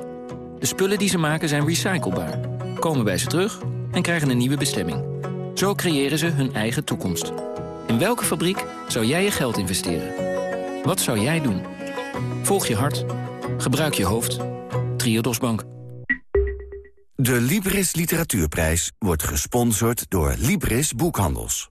De spullen die ze maken zijn recyclebaar, komen bij ze terug en krijgen een nieuwe bestemming. Zo creëren ze hun eigen toekomst. In welke fabriek zou jij je geld investeren? Wat zou jij doen? Volg je hart. Gebruik je hoofd. Triodos Bank. De Libris Literatuurprijs wordt gesponsord door Libris Boekhandels.